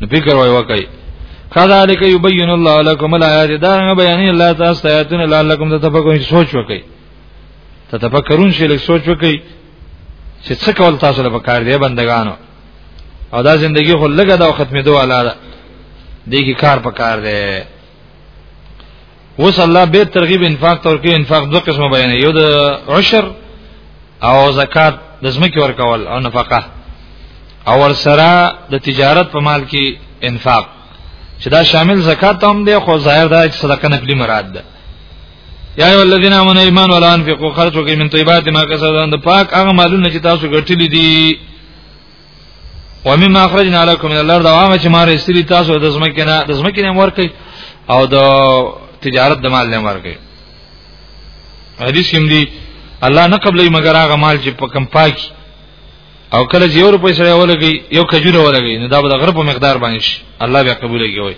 نو فکر وای وکای کذالک یبین الله لكم الایات دا نه بیان الله تاسو ته آیاتونه لعلکم تتفکرون سوچ وکای تتفکرون شي لږ سوچ وکای چې څه کول تاسو له پکار دی بندگانو او دا زندگی خو لګه دا ختمې دوه لاله دې کې کار پکار دی وس الله به ترغیب انفاق تور کې انفاق دوه قسمه بیان یو د عشر او زکات د زمکه ورکول او نفقه او ور سره د تجارت په مال کې انفاق چې دا شامل زکات هم دی خو ظاهر دا چې صدقه نقلی مراد ده یا ای الذین آمنوا ایمان ولا انفقوا خرجوا من طیبات ما کسبتم د پاک هغه مالونه چې تاسو ګټلې دي ومما اخرجنا لكم من الارض وما چې ما رسېلی تاسو د زمکه نه د زمکه نه ورکي او د تجارت د مال نه ورکي حدیث کې دی الله نه قبلې مگر هغه مال چې په کم پاکي او کله چې یو روپۍ سره ولګي یو کجوره ولګي نو دا به د غرب په مقدار باندې شي الله بیا قبول کوي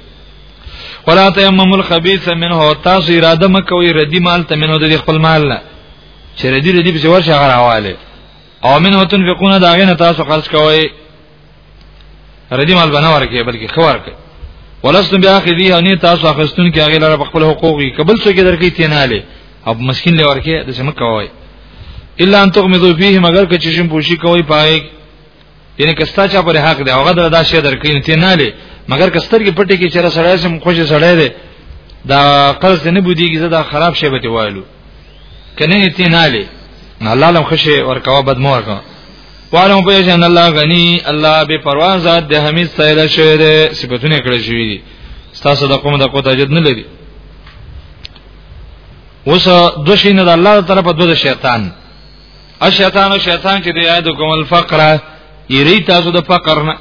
ولا تیمم الخبيث منه تاسو اراده مکوئ ردی مال ته منه د خپل مال نه چې ردی ردی په ورشه غراواله او من وتن فقونه دا غنه تاسو خرج کوي ردی مال بنا ورکه بلکې خور کوي ولستم بیا خذیه نه تاسو اخستون کې هغه لپاره خپل حقوقي قبل څه کې درکې تیناله او مسكين لور کې د سم کوي الا ان تغمضوا فيه مگر که چشم پوشي کوي پای یعنی کستا چا پر حق دی هغه دا شی درکې ته نه لې مګر کستر کې پټې کې چر سړی سم خوش سړی دی دا قرض نه بودیږي زه دا خراب شی به وایلو کنه ته نه لې الله لم خوشي ورکوا بد مو ورکوا وعلم پیش ان الله غنی الله به پروا ذات د حمید سیل شوی دی صفاتونه کړی شوی دی تاسو د قوم د قوت اجد نه لري اوس دوشینه د الله طرفه دوه شیطان الشیطان شیطان چې دی یاد کوم الفقر یری تاسو د فقر نه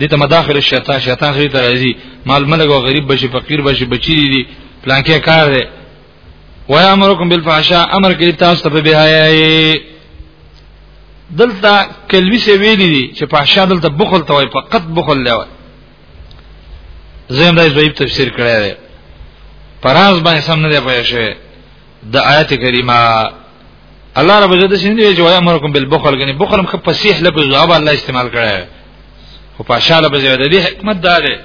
دې ته مداخله شیطان شیطان خې ته راځي مال ملګ او غریب بشي فقیر بشي بچی دي پلانکې کار دی وای امرکم بالفحشاء امر کوي تاسو ته به بهای دلته کلوی سی ویلی دي چې فحشاء دلته بخل ته وای فقط بخل لا وای زم دای زویب تفسیر کړی دی پراز باندې سم نه دی پوه شوی د آیت کریمه الله رب عزت سین دی چې وای امرکم بالبخل غني بخل هم فصیح لفظ جواب الله استعمال کړی خو پاشا لفظ دی حکمت دا دی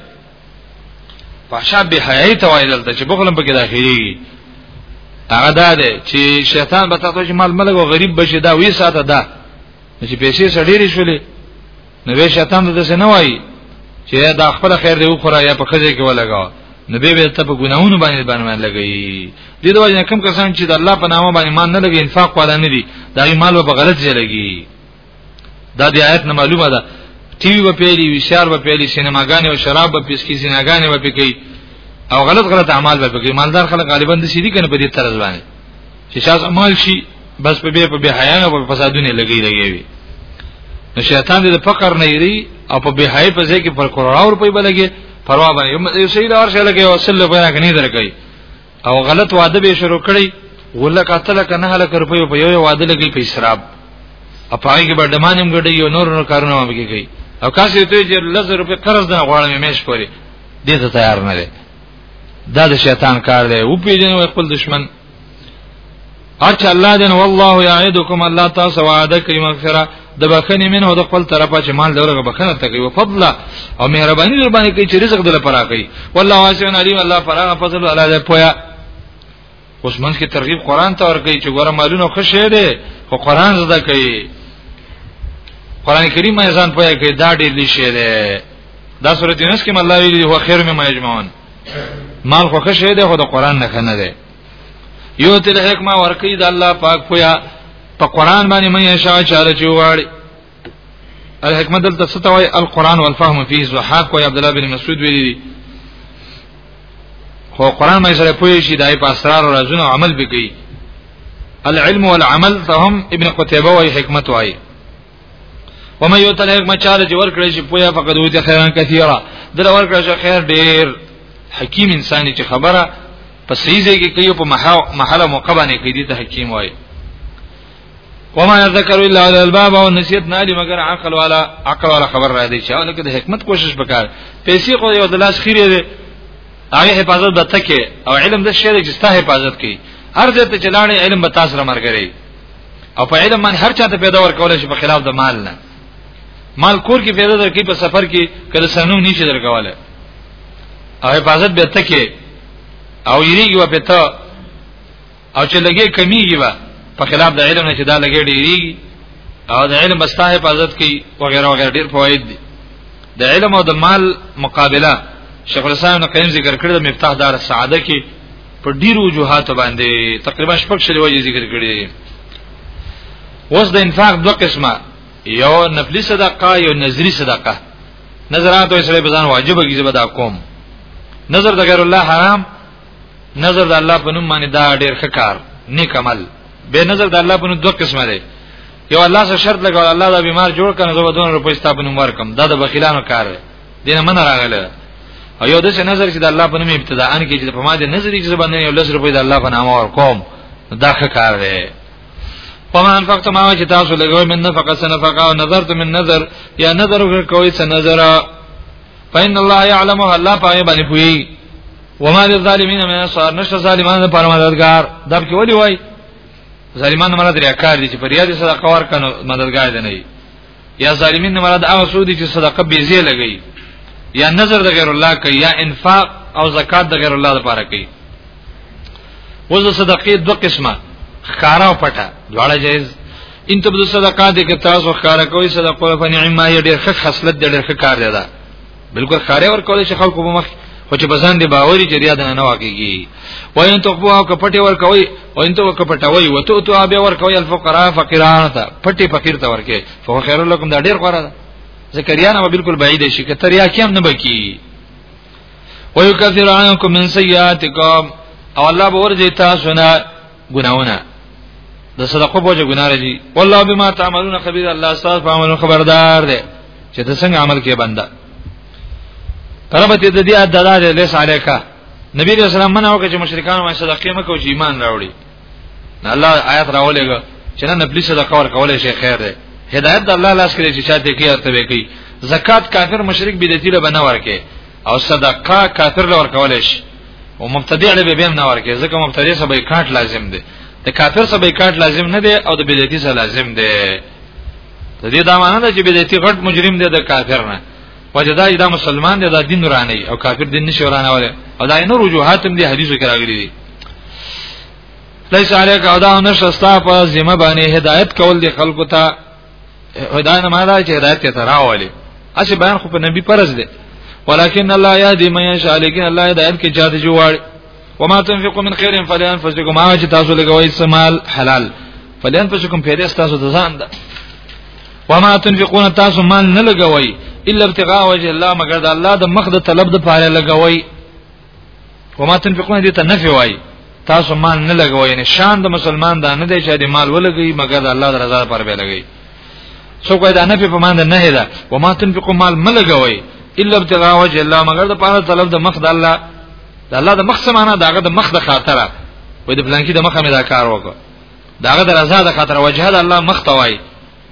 پاشا به حیاي توایل ته چې بخل هم پکې داخلي هغه دا دی چې شیطان به تاسو چې مال ملګو غریب بشي دا وی ساته دا چې پیسې سړې لري شولې نو به شیطان د څه نه وای چې دا خپل خیر دی وخوره یا په خځه کې ولګا نو به به ته په ګناونو باندې باندې لګي دې د وجه کم کسان چې د الله په نامه باندې مان نه لګي انفاق والا نه دي دا یې مال په غلط ځای لګي دا د آیت نه معلومه ده ټي وي په پیلي وشار په پیلي سینماګانې او شراب په پیس کې سینماګانې په کوي او غلط غلط اعمال به کوي مالدار خلک غالبا د سیدی کنه په دې طرز باندې چې شاز مال شي بس په بیا په بیا حیا نه په فسادونه لګي لګي نو شیطان دې فقر نه یری او په بیا حیا په ځای کې پر کروڑاور په بلګي پروا باندې یو سید اور شل کې او سل په نه کني درکې او غلط وعده به شروع کړي ولا قاتل کنه هله کر په یو وعده لګي په اسراب اپای کې بردمانم ګډي یو نور نور کارونه مې کوي او کاسې ته چې لزر په قرض نه غواړم مېش پوري دې ته تیار نه دي دا د شیطان کار دی او پیژنې خپل دشمن اچ الله دې والله یعدکم الله تاسو وعده کوي مغفرة د بخنې منه د خپل طرفه چې مال لورغه بخنه ته کوي فضل او مهرباني در باندې کوي چې رزق دل پراخي والله واسع علیم الله فراغ فضل الله دې پویا اوس منځ کې ترغیب قران ته ورکړي چې ګوره مالونه خوشې دي خو قران زده کوي قران کریم یې ځان پوهه کوي دا ډېر لشي دی دا سورته یونس کې الله ویلي هو خیر مما یجمعون مال خو خوشې دي خو د قران نه کنه دي یو تل حکمت ورکړي د الله پاک پوهه په قران باندې مې شاو چاله چوغاړي الحکمت دلته ستوي القرآن والفهم فيه زحاق او عبد الله بن مسعود ویلي خو قرآن مې سره پوي شي دای په اسرار او رازونو عمل بګي العلم والعمل فهم ابن قتيبه وای حکمت وای ومن یو تل حکمت چاله چې ورکړي شي پویا فقد وته خیران کثیره در ورکړي شي خیر ډیر حکیم انسان چې خبره په صحیح ځای کې کوي په محل موقع باندې کوي د حکیم وای وما يذكر الا اولو الباب او نصیحت نه لري مگر عقل والا عقل والا خبر را دي چې او لکه د حکمت کوشش وکړ پیسې خو یو د لاس خیره دي هغه حفاظت به تکي او علم د شی چې ستا حفاظت کوي هر ځای ته چلاړې علم به تاسو را مرګري او په علم باندې هر چاته پیدا ورکول شي په خلاف د مال نه مال کور کې پیدا درکې په سفر کې کله سنو نشي درکواله او حفاظت به تکي او یریږي په ته او چې لګي کمیږي با په خلاف د علم نه چې دا لګي ډیریږي او د علم بستا حفاظت کوي وغیرہ وغیرہ ډیر فواید دي د علم او د مال مقابله شیخ الاسلام نو قیم ذکر کړی د مفتاح دار سعاده کې په ډیرو وجوهات باندې تقریبا شپږ شلې وجې ذکر کړی اوس د انفاق دوه قسمه یو نفلی صدقه یو نظری صدقه نظرات او اسلام بزان واجب کیږي بدا کوم نظر د غیر الله حرام نظر د الله په نوم باندې دا ډیر ښه کار نیک عمل به نظر د الله په نوم دوه قسمه دی یو الله سره شرط لګول الله دا بیمار جوړ کنه زو دون روپۍ ستا په نوم ورکم دا د بخیلانو کار دی دینه من راغله او یو د نظر چې د الله په نوم ابتداء ان کې چې په ما دې نظر چې باندې یو لس روپۍ د الله په نام ورکوم دا ښه کار دی وما انفقت ما چې تاسو لګوي من نفقه سنفقه او نظرت من نظر یا نظر کوي څه نظر فإن الله يعلم الله پاګه باندې پوي وما للظالمين من انصار نشه ظالمانو پر مددگار دا کې ولي وای ظالمانو مراد ریاکار دي چې پر یاد صدقه ورکنه مددگار دي نه یا ظالمین مراد هغه سودی چې صدقه بیزی لګي یا نظر د غیر الله کوي یا انفاق او زکات د غیر الله لپاره کوي وزه صدقې دوه قسمه خارا او پټه دواړه جایز ان تبدو صدقات کې تاسو ښکارا کوي صدقه ول فنعما یې ډېر ښه خصلت دی ډېر ښه کار دی دا بالکل خاره ور کولای شي خلکو په مخ خو چې بزان دی باوري چې ریاد نه واقعي وین تقوا او کپټي ور کوي او ان تو کپټوي وته تو ابي ور کوي الفقراء فقيران ته پټي فقير ته ورکه فهو خير لكم دا ډېر غوړه ده زکریا نه بالکل بعید شي کتر یا کیم نه بکی ويكفر عنكم من سيئاتكم او الله به ورځي تاسو نه ګناونه د صدقه بوجه ګناه راځي والله بما تعملون خبير الله استاد په عمل خبردار دی چې د څنګه عمل کې بنده تربته د دې ادلا دی لیس علیکا نبی رسول الله منه وکړي چې مشرکان باندې صدقه مکو چې ایمان راوړي الله آیات راولېګو چې نه نبلی صدقه ور کولای شي خیر دی هدایت د الله لاس کې چې چاته کې ارته وي کوي زکات کافر مشرک بدعتي له بنور کې او صدقه کافر لور کولای شي او مبتدی له به هم نه ورکه ځکه مبتدی سره بایکاټ لازم دی د کافر سره بایکاټ لازم نه دی او د بدعتي سره لازم دی د دې دا معنی ده چې بدعتي غټ مجرم دی د کافر نه وجه دا دا مسلمان دی دا دین رانه او کافر دین نشي رانه وله او دا نور وجوهات هم دي حدیثو کې راغلي دي لیس علیک او دا نشستا په ذمہ باندې هدایت کول دي خلکو ته هدایت نه مالا چې هدایت ته راولي اسی بیان خو په نبی پرز دی ولكن الله يهدي من يشاء لكن الله هدایت کې چاته جوړ وما تنفقوا من خير فلانفسكم هغه چې تاسو لګوي سمال حلال فلانفسكم پیدا تاسو د ځان ده وما تنفقون تاسو مال نه لګوي الا ابتغاء وجه الله مگر د الله د مخ د طلب د پاره لګوي وما تنفقون دې ته نفي وای تاسو مال نه لګوي یعنی شان د مسلمان دا نه دی چې د مال ولګي مګر د الله رضا پر به لګي څوک دا نه په مان نه هدا و ما تنفقوا مال ملګوي الا ابتغاء وجه الله مگر د پاره طلب د مخ د الله د الله د مخ سمانه داغه د مخ د خاطره وې د پلان کې د مخه مې دا کار وکړ داغه د رضا د خاطر وجه د الله مخ توای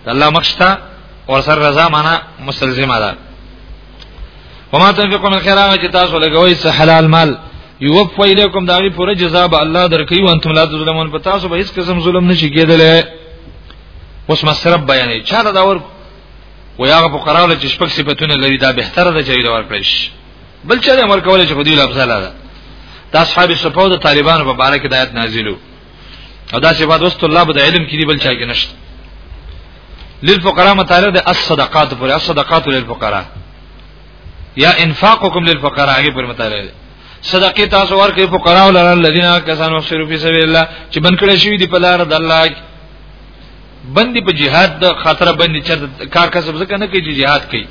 الله مخشتا او سر رضا معنا مستلزمه ده وما تنفقوا من خيرا چې تاسو لګوي سه حلال مال یوفوا الیکم داغي پوره جزاء به الله درکوي وان تم لا ظلمون په تاسو به هیڅ قسم ظلم نشي کېدلی اوس مسرب بیانې چا دا ور و یا په قراله چې شپږ صفاتونه لري دا به تر ده چې دا ور کړی شي بل چا دې امر کولای چې خو دې لفظ لاله دا اصحاب صفو د طالبانو په اړه کې د آیت نازلو او دا صفات اوس طلاب د علم کې دی بل چا کې نشته للفقراء متعلق د الصدقات پر الصدقات للفقراء یا انفاقکم للفقراء هغه پر متعلق دی صدقه تاسو ورکې فقراء لره الذين كسانوا في سبيل الله چې بنکړې شوی دی په لار د الله بندي په جهاد د خاطر بندي چر کار کسب ځکه نه کوي جهاد کوي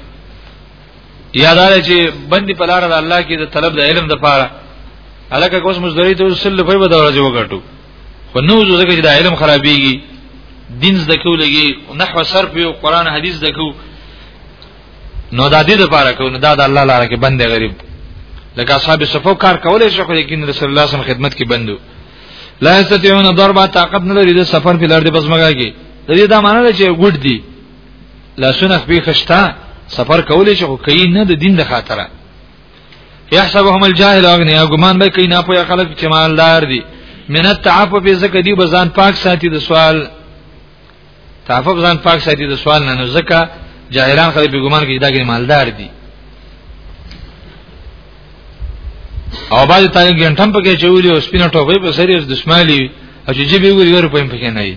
یادار چې بندي په لار د الله کې د طلب د علم د پاره الکه کوس مزدری ته صلی په بدر جو وګټو خو نو زګه چې د علم خرابېږي دین زده کو لګي نحو صرف او قران حدیث زده کو نو دا دې د پاره کو نو دا د الله لپاره کې بندي غریب لکه اصحاب صفو کار کولای شي خو لیکن رسول الله صلی الله علیه خدمت کې بندو لا استطيعون ضربه طاقت نه لري د سفر په لار د بسمګه کې د دې دا معنی ده چې ګډ دي لاسونه خبي خشتا سفر کولې چې کوي نه د دین د خاطره يحسبهم الجاهل اغنيا ګمان به کوي نه په خلک چې مالدار دي من التعفف زکه دی بزان پاک ساتي د سوال تعفف ځان پاک ساتي د سوال نه زکه جاهلان خلک به ګمان کوي دا ګر مالدار دي او باز تا ګنټم پکې چولې او سپینه ټوپې په سری د دشمالي او چې جیبې وګوري ور په پکې نه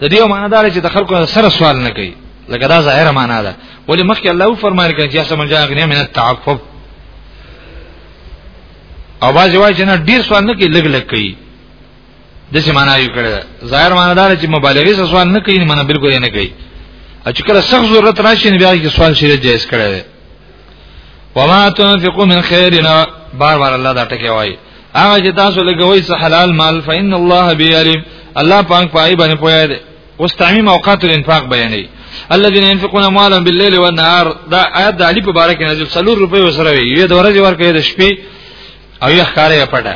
د دې معنی دا چې د خلکو سره سوال نه کوي لکه دا ظاهره معنا ده ولی مخکې الله فرمایل کړي چې سم جاء غنی من التعفف او باز وای چې نه ډیر سوال نه کوي لګ لګ کوي د څه معنا یو کړه ظاهر معنا دا چې مبالغه سره سوال نه کوي معنا بالکل نه کوي چې کله سخت ضرورت راشي نو بیا کې سوال شریعت جایز کړی وما تنفقوا من خيرنا بار بار الله دا ټکی وایي هغه چې تاسو لګوي څه حلال مال فإن الله بيعلم الله پاک پای باندې پوهه ده اوس تعمیم اوقات الانفاق بیانې الذين ينفقون اموالهم بالليل والنهار دا آیات د علی په باره کې نازل 100 روپۍ وسره وي یو د ورځې ورکې د شپې او یو ښکارې پټه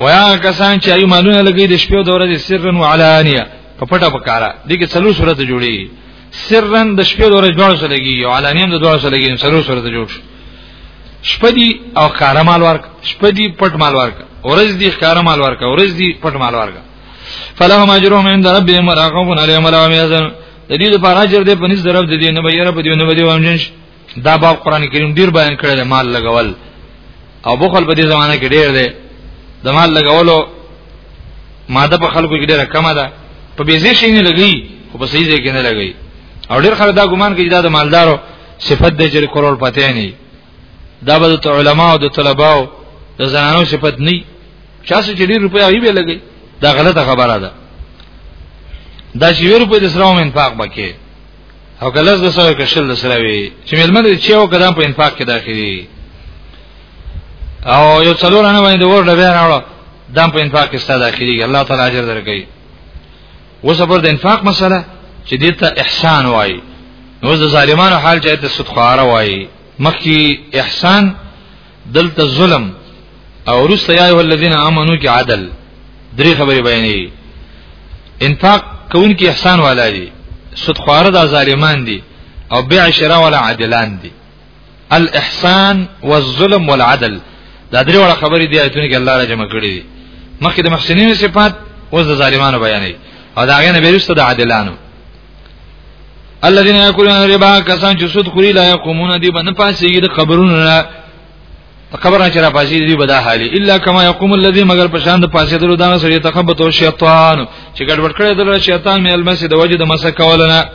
ویا کسان چې ایو مالونه لګي د شپې او د ورځې سرن وعلانیه په پټه په کارا دي کې څلور صورت جوړي سرن د شپې د ورځې دواړو سره لګي او علانیم د دواړو سره لګي سره سره ته جوړ شو شپه دی او کار مال ورک شپه دی پټ مال ورک ورځ دی کار مال ورک ورځ دی پټ مال ورک فلهم اجرهم عند ربهم ولا خوف عليهم ولا هم يحزنون د دې لپاره اجر دې پنځ درب دې نه به یې رب دې نه به دې وامجن شي دا باب قران کریم ډیر بیان کړی دی مال لګول او بخل په دې زمانه کې ډیر دی د مال لګولو ماده په خلکو کې ډیره کمه ده په بیزې شي نه لګي خو په صحیح ځای کې نه لګي او ډیر خلک دا ګمان کوي دا د مالدارو صفت دی چې کرول پته نه دا به د علماو د طلباو د زنانو صفت نه چا چې ډیر روپیا وی به لګي دا غلطه خبره ده دا چې وی روپیا د اسلام انفاق بکې او کله د سره کشل د سره وی چې ملمن دې چې او قدم په انفاق کې داخلي او یو څلور نه باندې ور ډبه راوړو دم په انفاق کې ستاسو داخلي الله تعالی اجر درکړي اوس پر د انفاق مسله چې دې ته احسان وایي نو د ظالمانو حال چې ته صدقاره وایي مخکې احسان دلته ظلم او رسل یا ایه الذین آمنو کې عدل درې خبرې بیانې انفاق کون کې احسان والا دي صدخوار د ظالمان دي او بیع شرا ولا عادلان دي الاحسان والظلم والعدل دا درې وړه خبرې دي ایتونه کې الله را جمع کړې دي مخکې د محسنینو صفات او د ظالمانو بیانې او دا غنه بیرسته د عادلانو الذين ياكلون الربا کسان چې سود خوري لا يقومون دي باندې پاسيږي د قبرونو نه قبر نه چر پاسي دي بدا حالي الا كما يقوم الذي مگر پشان د پاسي درو دانه سره تخبط او شیطان چې ګډوډ کړي د شیطان مې المسجد وجد مسکه ولنه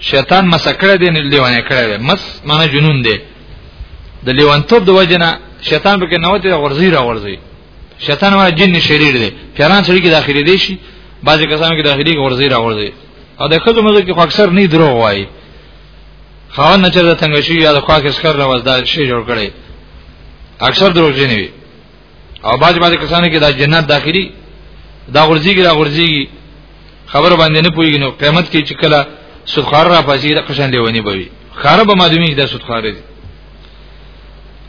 شیطان مسکړه دي نه لیوانه کړي مس معنی جنون دي د لیوانتوب د وجنه شیطان به کې نوته غرزي را غرزي شیطان وایي جن شریر دی پیران سړي کې داخلي دي شي بعضی کسانو کې داخلي کې ورزي راوړي او د خځو مزه کې خو اکثر نه دروغ وایي خاون نه چرته څنګه شي یا د خواک اسکر له وځدا شي جوړ کړي اکثر دروغ جن وي او بعضی بعضی کسانو کې دا جنات داخلي دا ورزيږي دا ورزيږي خبر باندې نه پويږي نو قیامت کې چې کله سودخار را پاسي د قشن لیونی بوي خاره به معلومي چې دا سودخار دي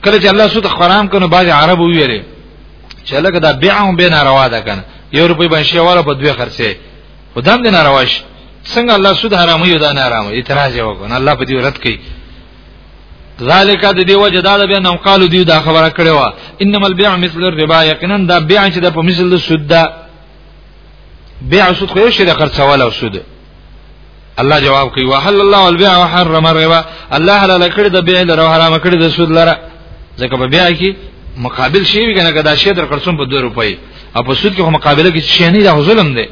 کله چې الله سود حرام کنو باج عرب ویلې چې لکه دا بیع هم به ناروا ده کنه یو روپۍ باندې شواله په دوه خرڅه خدام دې ناروا شي څنګه الله سود حرام یو دا نارام اعتراض یې وکړ الله په دې رد کړي ذالک د دې وجه دا به نو قالو دی دا خبره کړې و انما البيع مثل الربا یقینا دا بیع چې د په مثل سود ده بيع سود خو یو شی د خرڅول او سود الله جواب کوي وحل الله البيع وحرم الربا الله حلال کړی د بيع لره حرام کړی د سود لره ځکه په بيع کې مقابل شي وي کنه دا شی در خرڅوم په 2 روپۍ او په سود کې مقابله کې شي نه دا ظلم دی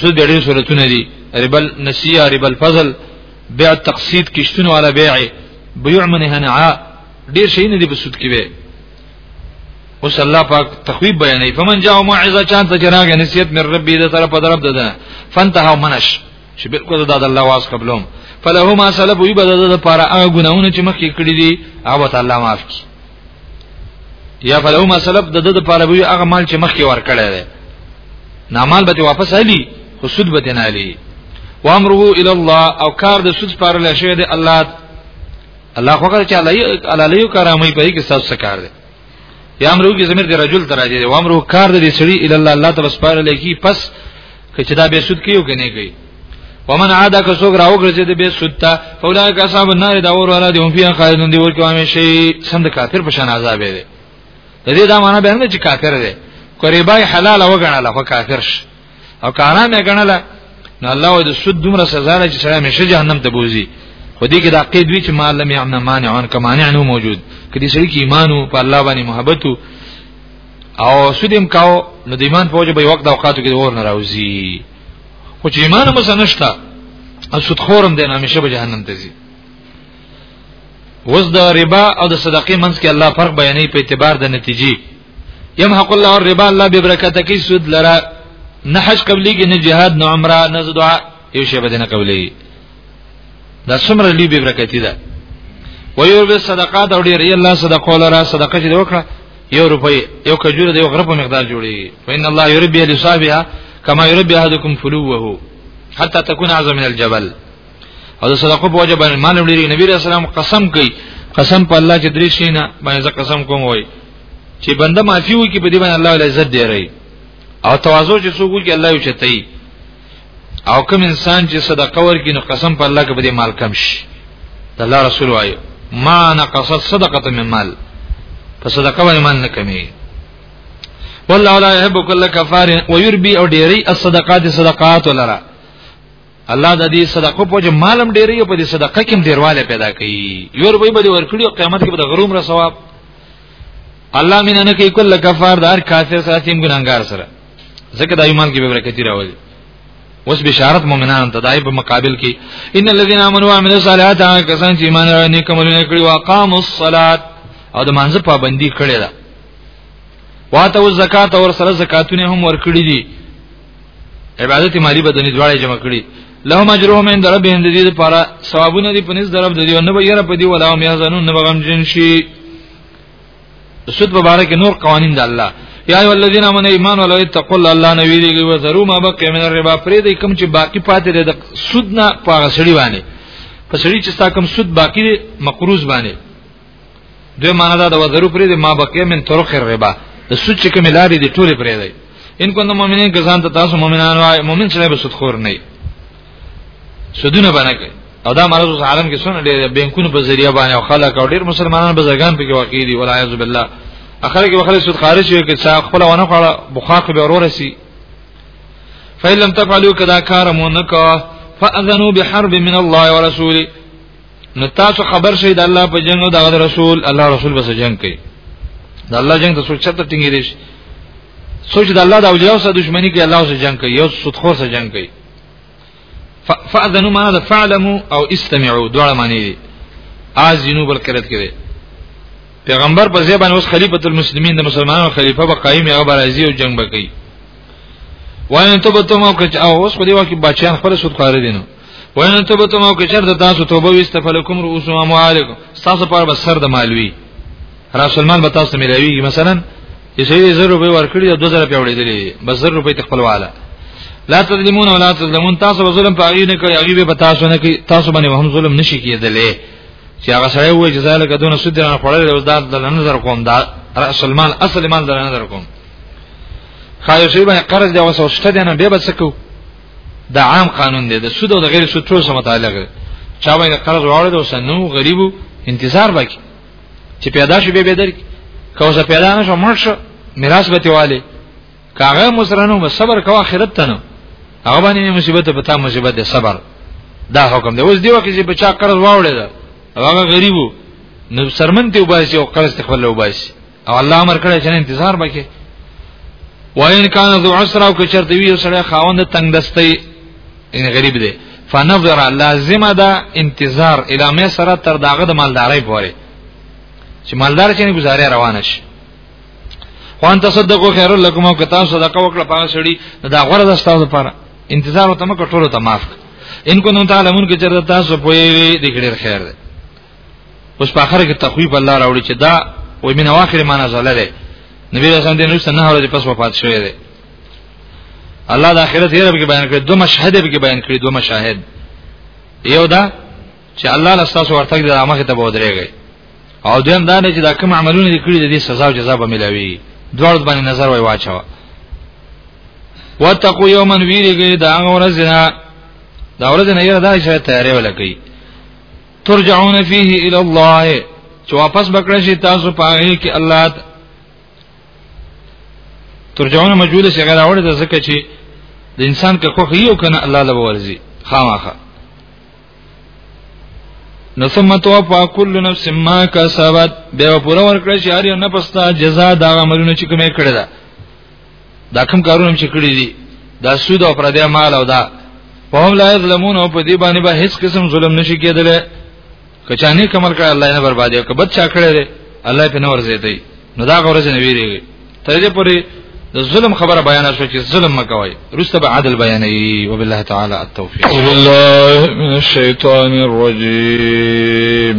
سود ډېر صورتونه دي ربا نسیه ربا الفضل بيع تقسيط کشتون والا بيع بيع منهنعا ډېر شي نه دي په سود کې اوس الله پاک تخویب بیانې فمن جاء موعظه چا ته جناګه نصیحت مې ربي دې طرف درب ده فانتهى منش چې بالکل دا د الله واس قبلهم فله ما سلب وي بده د پاره هغه ګناونه چې مخکې کړی دي هغه ته الله معاف کړي یا فله ما سلب د د پاره وي هغه مال چې مخکې ور کړی دی نامال به واپس علي خو سود به نه علي وامره الى الله او کار د سود پاره لشه دی الله الله خو کړ چې علایو کرامي په کې سب سکار دي یا امرو کې زمير دی رجل تراجه دي و امرو کار دي سړي الا الله الله تبارک وتعالى لکی پس کچې دا به سود کیو کنه کوي ومن عاده که څوک راو ګرځي د به سود ته فولای کا صاحب النار دا ور ولا دي هم بیا خالدون دي ورکو همي شي سند کافر په شان عذاب دي د دې دا معنی به نه چې کافر دي قریبای حلال وګڼل خو کافر شي او کارام یې غنله نو الله د سود دومره سزا لري چې سره همیشه جهنم ته بوزي خو دې کې دا قید وی چې ما لم یعن مانع ان کمانع نو موجود کدي سړي کې ایمان او په الله باندې محبت او سودیم کاو نو د ایمان په وجه به وخت د اوقاتو کې اور نه راوځي خو چې ایمان مو سنشتا او سود خورم دین همیشه به جهنم ته ځي وز د ربا او د صدقې منځ کې الله فرق بیانې په اعتبار د نتیجې يمحق الله الربا الله ببرکته کی سود لرا نه حج قبلی کی نه جهاد نه عمره نه دعا یو شی بدنه قبلی دا څومره لوی ببرکتی ده ويور به صدقات او ډیر الله صدقه لرا صدقه چې وکړه یو روپۍ یو کجوره دی یو غره په مقدار جوړي فإن الله يربي لصاحبها كما يربي احدكم فلوه حتى تكون اعظم من الجبل او صدقه په وجه باندې مال لري نبی رسول الله قسم کوي قسم په الله چې درې شي نه باندې قسم کوم وای چې بنده معافي وکي په دې باندې الله ولې عزت دی رہی او تواضع چې څوک وکي الله یې چتای او کوم انسان چې صدقه ورکړي نو قسم په الله کې به دې مال کم شي د الله رسول وایي ما نقصت صدقه من مال په صدقه باندې مال نه کمی والله لا يحب كل كفار ويربي او ډيري الصدقات صدقات ولرا الله د دې صدقه په مالم ډېری او په دې صدقه کې ډېرواله پیدا کوي یور به به ورکړي او قیامت کې به غروم را ثواب الله مين نه کوي کله کفار دار کافر سره تیم ګناګار سره ځکه د ایمان کې به برکت راوړي اوس بشارت مؤمنان ته دای په مقابل کې ان الذين امنوا وعملوا الصالحات کسان چې ایمان راوړي نیک عملونه کړی او اقاموا الصلاه او د مانزه پابندي کړې ده واته او زکات او سره زکاتونه هم ورکړي دي عبادت مالی بدني دواړه جمع کړي لهم اجرهم عند ربهم د دې لپاره ثوابونه دي په نس درب د دې نه به یره په دې ولا هم یحزنون نه بغم جن شي سود مبارک نور قوانین د الله یا ای الذین امنوا ایمان ولو اتقوا الله الله نو ویریږي و ذرو ما بقی من الربا پرې دې کوم چې باقی پاتې دې د سود نه پاغه سړي باندې په سړي چې تا کوم سود باقی مقروض باندې دوی معنا دا د وزرو پرې د ما بقې من طرق الربا د سود چې کوم لارې دي ټوله پرې دی ان کو مؤمنین کسان ته تاسو مؤمنان وای مؤمن سره به سود خور نه سودونه باندې کوي او دا مرز اوس عالم کې سونه ډېر بانکونو په ذریعہ باندې او خلک او ډېر مسلمانان بزرګان په کې واقع دي ولا اعوذ بالله اخر کې وخلې سود خارج شي کې څا خپل ونه خړه بخار خو به ورور سي فإن لم تفعلوا كذا كارمونك فأذنوا بحرب من الله ورسوله نو تاسو خبر شئ د الله په جنگ او د رسول الله رسول بس جنگ کوي د الله جنگ ته سوچ چرته ټینګې دي سوچ د الله د اولیاء سره دښمنی کوي الله سره جنگ کوي یو سودخور سره جنگ کوي فاذنوا معنا د فعلموا او استمعوا دواړه معنی دي ازینو بل قرات کړي پیغمبر په ځای باندې اوس خلیفۃ المسلمین د مسلمانانو خلیفہ به قائم هغه برازي او جنگ به کوي وایي ته به ته مو کچ او اوس خو دی واکه بچیان خپل سود خاره دي نو وین ته به ته مو کې چرته تاسو توبه وست فلکم رؤوس اموالکم تاسو پر بس سر د مالوي رسول مال به تاسو ملويږي مثلا چې سړي 1000 روپۍ ورکړي او 2000 روپۍ وړېدلې بس 1000 روپۍ تخپل واله لا تظلمون ولا تظلمون تاسو به ظلم پاغي نه کوي هغه به تاسو نه کوي تاسو باندې هم ظلم نشي کېدلې چې هغه سره وایي چې زاله کدونه سود نه خړل او داد د نظر کوم دا اصل مال اصل مال د نظر کوم خایو شی باندې قرض دی وسو شته دی نه به بسکو دا عام قانون دی د سود او د غیر سود ټول سره متعلق دی چا باندې قرض واړو د وسنو غریبو انتظار وکړي چې پیدا شي به به درک کوزه پیدا نه شو مرشه میراث به تیواله کاغه مسرنو صبر کوا اخرت ته نو هغه باندې مصیبت په تا مصیبت دی صبر دا حکم دی اوس دی وکه چې بچا قرض واوړی دا هغه غریبو نو سرمن ته وباسي او قرض تخبل وباسي او الله امر کړی چې انتظار وکړي وین کان ذو عسر او که چرته وی سره خاوند تنگ دستی ان غریب دی فنظر لازمه ده انتظار اله مې سره تر داغه د مالداري پوري چې مالدار چې نه گزارې روان شي خوان تصدقو خیر لکم او کتا صدقه وکړه پاغه شړی دا غره د استاد لپاره انتظار وته مکه ټولو ته معاف ان کو نو تعالی مون کې چرته تاسو پوي دې ګډیر خیر ده اوس په اخر کې تخویب الله راوړي چې دا وې من اواخر معنا زله ده نبی رسول دین رسول نه ورځ پس وفات شوی دی الله د اخرت یې رب کې بیان کړ دوه مشاهد به کې بیان کړی دوه مشاهد یو دا چې الله له تاسو ورته د امه ته بودريږي او دویم دا نه چې دا کوم عملونه دي کړی د دې سزا او جزا به ملاوي دوړ باندې نظر وای واچو واتقوا یوما ویریږي دا ورځ نه دا ورځ نه یره دا چې تیارې ولکې ترجعون فيه الى الله چې واپس بکړی شي تاسو پاره کې الله ته ترجعون مجهول څنګه راوړی د زکه چې د انسان کې خوخه یو کنه الله له ورزي خامخه نو ثم توفا كل نفس ما كسبت به پورا ورکړی چې هر یو نفس ته جزاء دا عملونه چې کومه کړی ده دا کوم کارونه چې کړی دي دا سود او پردې مال او دا په هم لا ظلمون او په دې باندې به هیڅ قسم ظلم نشي کېدل کچانه کمل کړه الله نه برباد او کبد چا کړی دی الله په نور زیاتې نو دا غورځ نه ویریږي تر دې پورې د ظلم خبره بیان شو چې ظلم مکوي رسته به عدل بیانوي وبالله تعالی التوفیق بالله من الشیطان الرجیم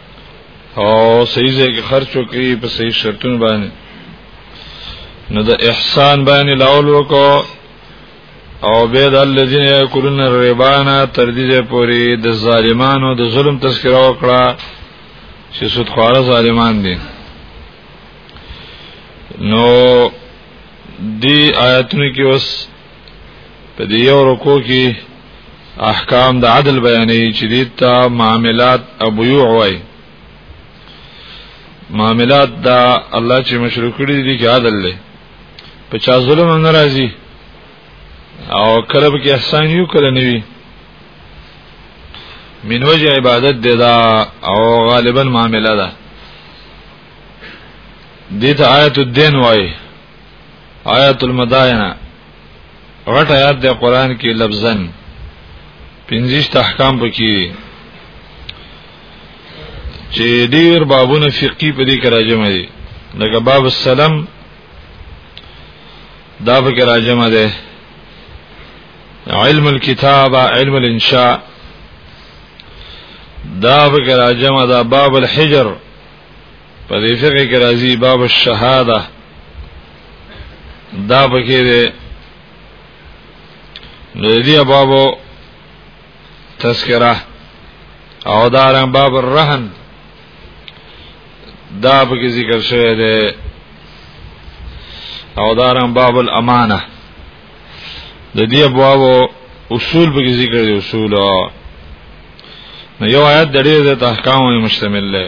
او صحیح ځای کې خرچ وکړي په صحیح شرطونو باندې نو د احسان باندې لاول وکړو او به د الذين ياكلون الربا نه تر دې پوري د ظالمانو د ظلم تذکره وکړه چې سود خواره ظالمان دي نو دی آیاتونو کې اوس په دې یو رکو کې احکام د عدل بیانې چې دیتا معاملات او بيوع وای معاملات دا الله چې مشروع کړی دي کې عدل لري په چا ظلم نه راځي او کله به کې احسان یو کله نوي من وجه عبادت دی دا او غالبا معاملې ده دې ته آیت الدین وای آیت المدائنه غټ آیات د قران کې لفظن پنځیش احکام پکې چې ډیر بابونه فقہی په دې کې راجمه دي لکه باب السلام دا په کې راجمه ده علم الكتابه علم الانشاء دا په کې راجمه ده باب الحجر په دې فقہ کې راځي باب الشهاده دا پکې ده نو دې بابو تذکرہ او دارن باب الرهن دا پکې ذکر شوی دی او دارن باب الامانه د دې ابواب اصول پکې ذکر دي اصول نو یو آیات د دې د احکام مشتمل دی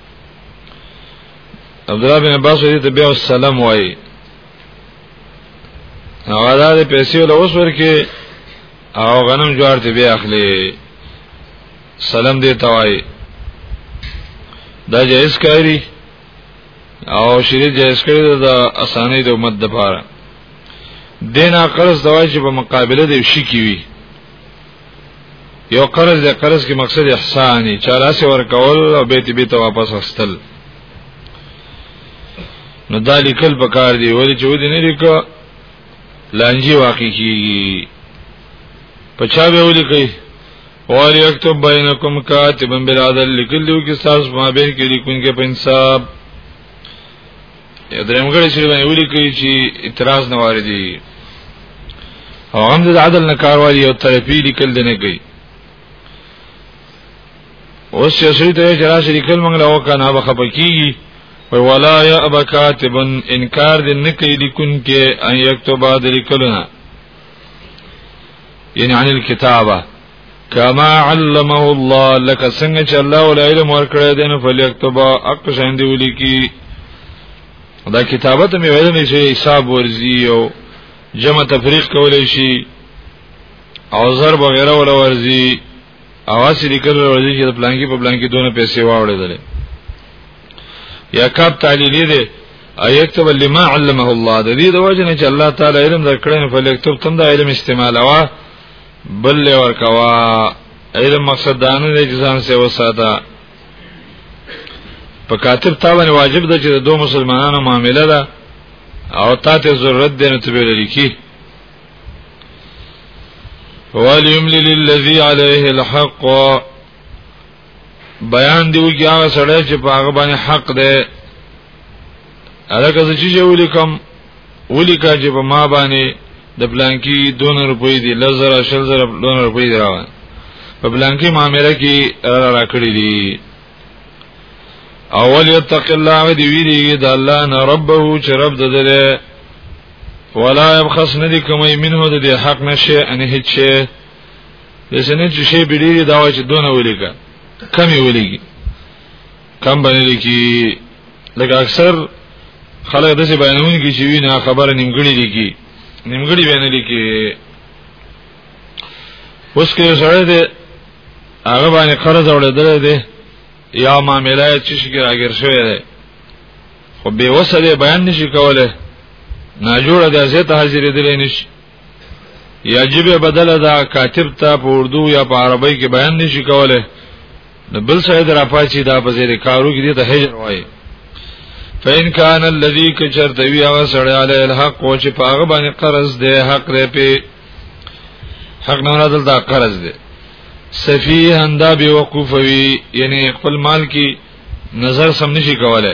عبد الله بن عباس دې ته بیا السلام وای هغه دا پیسې له اوس ورکه او غنم جوار ته بیا اخلي سلام دې توای دا جائز کاری او شریعت جائز کړی دا اسانه د امت د پاره دین اقرز دوای چې په مقابله د شي کی وی یو قرض د قرض کې مقصد احسان دی چا لاسه ورکول او بیت بیت واپس استل نو دا لیکل پکار دی ولی چې ودی نه لیکو لانجی واقع کیږي په چا به ولي کوي اور یكتب بینکم کاتبا بالعدل لیکل دیو کې تاسو ما به کې لیکونکي په انصاف یو دریم غړي چې باندې ولیکي چې اعتراض نه واردي او هم د عدل نه کاروالي او ترپی لیکل نه کوي اوس چې سړي ته چې راشي لیکل موږ له وکنه به خپکیږي وی ولا یا ابا کاتبن انکار دې نه کوي لیکون کې ان یکتب بعد لیکلنا یعنی عن الكتابه کما علمه الله لك څنګه چې الله ول علم ورکړی دی نو فلیکتب اق شان دی ولي کی دا کتابت مې ویل نه شي حساب ورزي او جمع تفریق کولای شي او ضرب وغیرہ ولا ورزي اواز دې کړل ورزي چې پلانکی په پلانکی دونه پیسې واوړېدل یا کاب تعلیلی دی ایکتب لما علمه الله د دې د وجه نه چې الله تعالی علم درکړي نو فلیکتب تم دا علم استعمالوا بل له ورکوا اېله مقصد دانه د ځان سه وساته په کاتب تاونه واجب ده چې د دوه مسلمانانو معاملې ده او تاته ضرورت دی نو ته به لیکي وليملل الذي عليه الحق بیان دیو کې هغه سړی چې په هغه باندې حق ده الکه زه چې ولیکم ولیکا چې په ما باندې د بلانکی 200 روپۍ دی لزر شل زر 200 روپۍ دی راوړ په بلانکی معاملې کې راکړې دي اول یتق الله دی ویری د الله نه ربو چې رب دده ولا يبخس ندی کمی منه د حق نشه ان هیڅ لسنه چې شی بډیری دا وای چې دونه ولیکا کمی ولیکي کم باندې لیکي لکه اکثر خلک د څه بیانونه کې چې وینه خبره نیمګړي لیکي نیمګړي بیان لیکي اوس کې سره دې هغه باندې قرض اورېدل دي یا معاملې چې شي راګر شوی دی خو به وسه دې بیان نشي کوله ناجوړه د زیت حاضرې دلې نشي یا جبه بدل دا کاتب ته په اردو یا په عربی کې بیان نشي کوله نو بل سره در اپاچی دا په زیر کارو کې دې ته هجر وایي فین کان الذی کچرتوی هغه سره علی الحق او چې پاغه باندې قرض دی حق دی په حق نه راځل دا قرض دی سفیه انده بی وقوفوی یعنی خپل مال کی نظر سم نشي کوله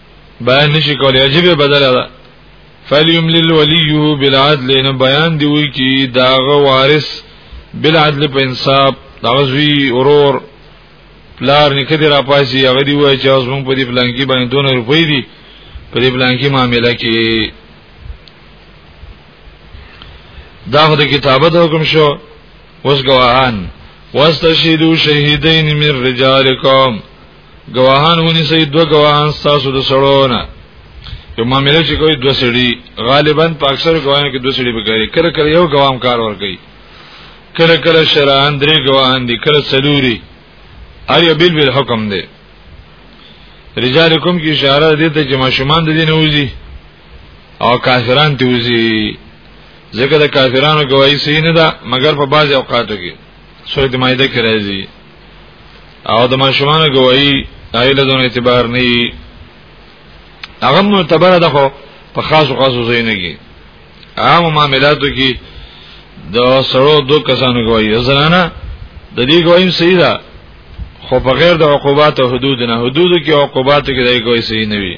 بیان نشي کولای عجیب بدل ده فلیملل ولیه بالعدل نه بیان دی وی کی داغه وارث بالعدل په انصاف دغزوی اورور پلار نکه دی را پاسی هغه دی وای چې اوس مونږ په دې پلان کې باندې 200 روپۍ دي په دې پلان کې معاملې کې دا خو د کتابت حکم شو اوس ګواهان واستشهدوا شهیدین من رجالکم گواهان ونی سي دو گواهان تاسو د سړونه یو معاملې چې کوي دو سړي غالبا په اکثر گواهان کې دو سړي بګاري کله کله یو گواهم کار ور کوي کله کله شرعان درې گواهان دي کله سلوري ار یو بل بل حکم دی رجالکم کی اشاره دې ته چې ماشومان د دین وځي او کافران ته وځي ځکه د کافرانو گواہی سینه ده مګر په بعض اوقاتو کې سورۃ مائده کې راځي او د ماشومان گواہی دایله دون اعتبار نه وي هغه معتبر ده خو په خاصو خاصو ځای نه کې عام معاملاتو کې د سړو دو کسانو گواہی زنانه د دې گواہی صحیح ده خو په غیر د عقوبات او حدود نه حدود کې عقوبات کې دای کوي صحیح نه وي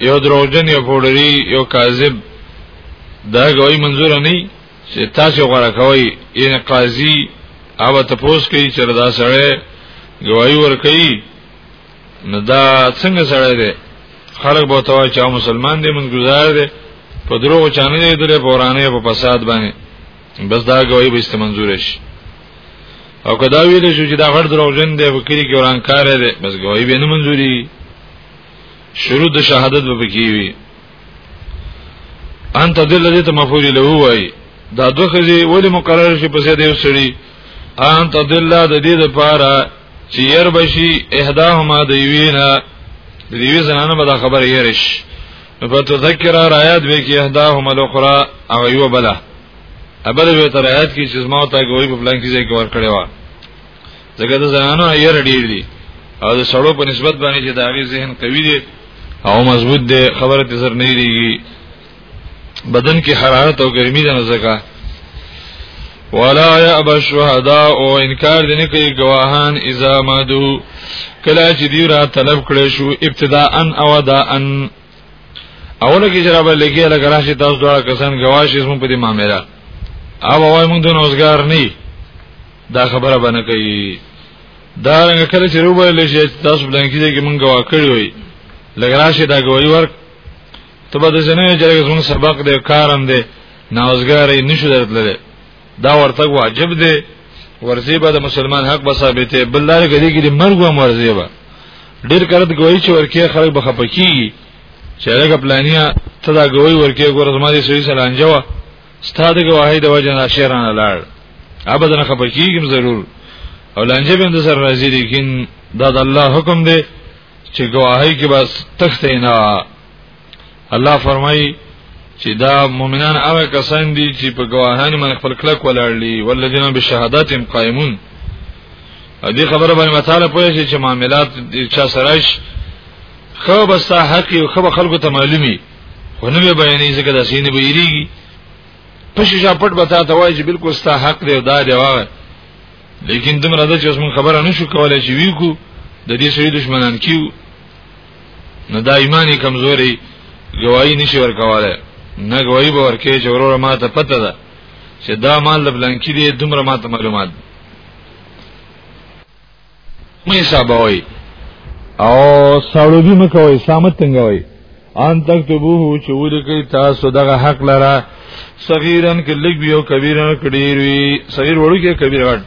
یو دروغجن یو پوډری یو کاذب دا غوي منظور نه چې تاسو غوړه کوي ان قاضي هغه تپوس کوي چې دا سره گواہی ور کوي نو دا څنګه سره دی خلک به توای چې مسلمان دی من گزار دی په دروغ چانه دی درې پورانه په فساد باندې بس دا غوي به استمنظور شي او کدا ویل شو چې دا غړ دروغجن دی وکړي کې ورانکار دی بس غوي به نه منځوري شروع د شهادت به کیوي انت دل دې ته مفعول له وای دا دوه خزي ولې مقرر شي په ځای دی وسړي انت دل د دې لپاره چې ير بشي احداهما د یوینا د دې زنانه به دا خبر يرش په تذکر رايات به کې احداهما الاخرى او یو بلا ابل به تر آیات کې چې زما ته کوي په پلان کې ځای کې ور کړی و ځکه د زنانو ایر ډیر دي او د سړو په نسبت باندې چې داغي ذهن قوي دي او مضبوط دي خبره ته سر نه دیږي بدن کې حرارت او ګرمي ده ځکه ولا يأبى الشهداء او انکار دي نه کوي گواهان اذا مادو کله چې دی را طلب کړي شو ابتداء او داء اول کې جراب لګي لګ راشي تاسو دواړه کسان گواهی زموږ په دې معاملې او وای موږ د نوزګار نه دا خبره باندې کوي دا رنګ کله چې روبل شي تاسو بلانکی دې کې مونږ واکړی وي لګراشه دا غوي ورک ته به د جنې جرګه زموږ سبق دې کارم دې ناوزګارې نشو درتللې دا ورته واجب دې ورزی به د مسلمان حق به ثابتې بل لار کې دې کې مرګ و مرزی به ډیر کړه د غوي چې ورکه خلک به خپکی چې هغه پلانیا ته دا غوي ورکه ګور زما دې سوي سلانجه ستاد گواهی د وجه نه شیرانه لاړ ابدن خپه کیږم ضرور او لانجه به د سر راځي لیکن دا د الله حکم دی چې گواهی کې بس تخت نه الله فرمایي چې دا مؤمنان هغه کسان دي چې په گواهان من خپل کلک ولاړلی ولذین بشهادات قائمون دې خبره باندې مثال پوهې چې معاملات چا سره خو بس حق او خو خلکو ته معلومي ونه به بیانې ځکه د سینې به یریږي په شیشه پټ به تا ته وایي چې بالکل ستا حق دی او دا دی وایي لیکن دم راځي چې اوس مون خبره نشو کولای چې ویکو د دې سړي دشمنان کیو نه دا ایمانی کمزوري گواہی نشي ورکواله نه گواہی به ورکې چې وروره ما ته پته ده چې دا مال د بلانکی دی دومره ما ته معلومات مې صاحبوي او سړوبي مکوي سامت تنګوي ان تکتبوه چې ولیکي تاسو دغه حق لره صغیرن کې لګ وی او کبیرن کې ډیر وی صغیر وړو کې کبیر غټ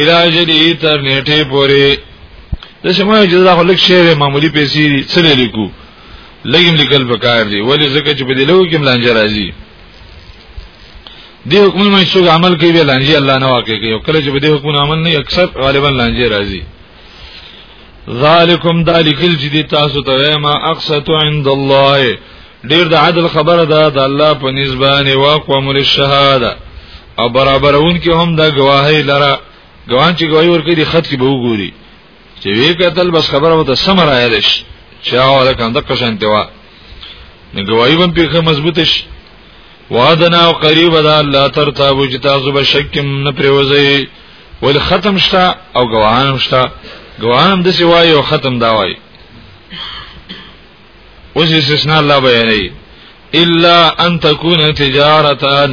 علاج دې تر نیټه پوري د شمه جزا خلک شعر معمولی پیسې څه لیکو لګیم لیکل پکار دی ولی زکه چې په دې لو کې ملانجه راځي دی حکم نه څوک عمل کوي به لانجه الله نه واقع کوي کله چې به دی حکم عمل نه اکثر غالبا لانجه راځي ذالکم دالکل چې دی تاسو ته ما اقصت عند الله ډیر د عدل خبره ده د الله په نسبانه واقوم للشهاده او برابرون کې هم دا گواهی لره گواهان چې گواهی ورکړي خط کې به وګوري چې وی قتل بس خبره وته سمره ایلش چې هغه د کنده قشن دیوا نه گواہی بم پیخه مضبوط شي وعدنا او قریب ده الله تر تابو چې تاسو به شک نه پریوځي ول ختم شتا او گواهان شتا گواهان د سوای او ختم دا وای اوس استثناء الله بیانې الا ان تكون تجارتا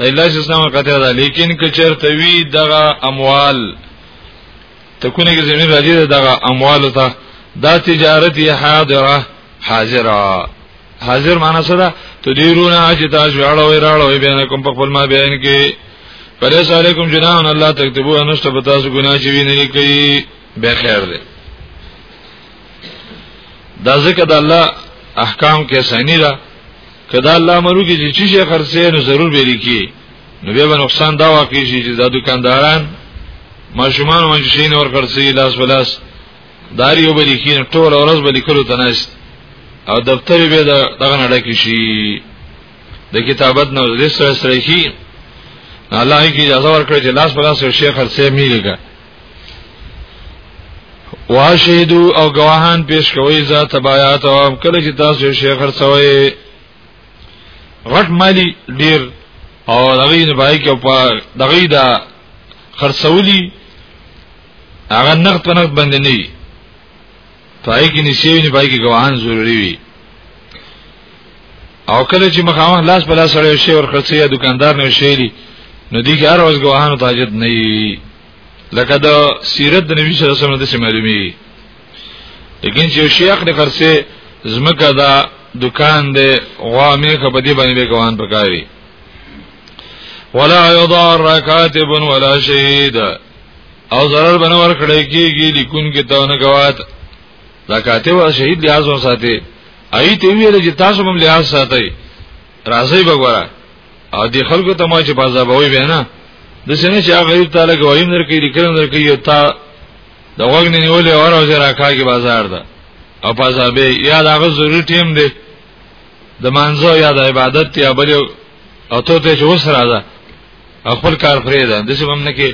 الله استثناء قطعه ده لیکن کچرتوی دغه اموال تکونه کې زمين راځي دغه اموال ته دا تجارت یې حاضره حاضره حاضر معنا څه ده تدیرونه چې تاسو اړوي راړوي بین کوم په خپل ما بین کې پرېس علیکم جناح الله تکتبو انشته په تاسو ګناه چې ویني کوي به خیر ده دا ځکه د الله احکام کې سنی ده کدا الله امرو کې چې شي خرڅه نو ضرور به لیکي نو به نقصان دا واقع شي چې دا دکانداران ماشومان باندې شي نور خرڅي لاس ولاس داری یو بلی کین ټول ورځ بلی کلو تناست او دفتر به دغه نه ډکی شي د کتابت نو د سره سره کی الله کی اجازه ورکړي چې لاس بلاس شیخ هر څه میلګا واشهدو او گواهان پیش کوي ذات بیات او کله چې تاسو شیخ خرڅوي غټ مالی ډیر او دغه نه پای کې په دغه دا خرڅولي هغه نقد په نقد باندې نه پای کې نشي نه پای کې ګواهان ضروری وي او کله چې مخامخ لاس په لاس سره شي ورخصي یا دکاندار نه شي نو دي کې هر ورځ ګواهان تاجت نه وي لکه دا سیرت د نبی صلی الله علیه وسلم د څه معلومي لیکن چې شیخ د خرڅه زمکه دا دکان دی غوا مې په دې باندې به ګوان پکاري ولا یضار کاتب ولا شهید او zarar بنور کړی کیږي لیکون کې تا نه غوات دا کاته وا شهید لحاظ وساتي اي ته ویل چې تاسو هم لحاظ ساتي راځي بګورا او د خلکو ته ما چې بازابوي به نه د سینې چې غریب تعالی غوایم درکې لیکل درکې یو تا د وګ نه نیولې اور او زرا کاږي بازار ده او بازابې یا دا غو ضروري ټیم دی د مانزو یا د عبادت یا بل او ته ته چې اوس راځه خپل کار پرې ده د څه باندې کې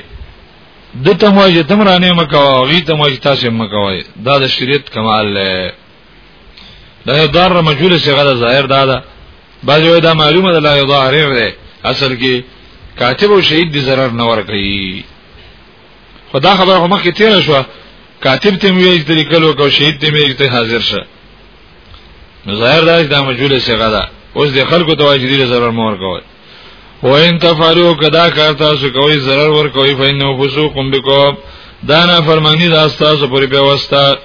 د تموجه تمرانه مکو غي تموجه تاسو مکوای دا د شریعت کمال له دا دار مجهول څنګه دا ظاهر دا ده بعضی وای دا معلومه ده لا یظاهر ده اصل کې کاتب او شهید د zarar نه ور کوي خدا خبره مخکې تیر شو کاتب ته مې یې طریقې لو کو شهید ته مې یې حاضر شه نو ظاهر دا چې دا مجهوله صيغه ده اوس د خلکو ته واجب دي ضرر مور کوي و ان تفعلوا کدا کار تاسو کوي ضرر ور کوي فإنه فسوق بكم دا نه فرمانی دا تاسو پر په واسطه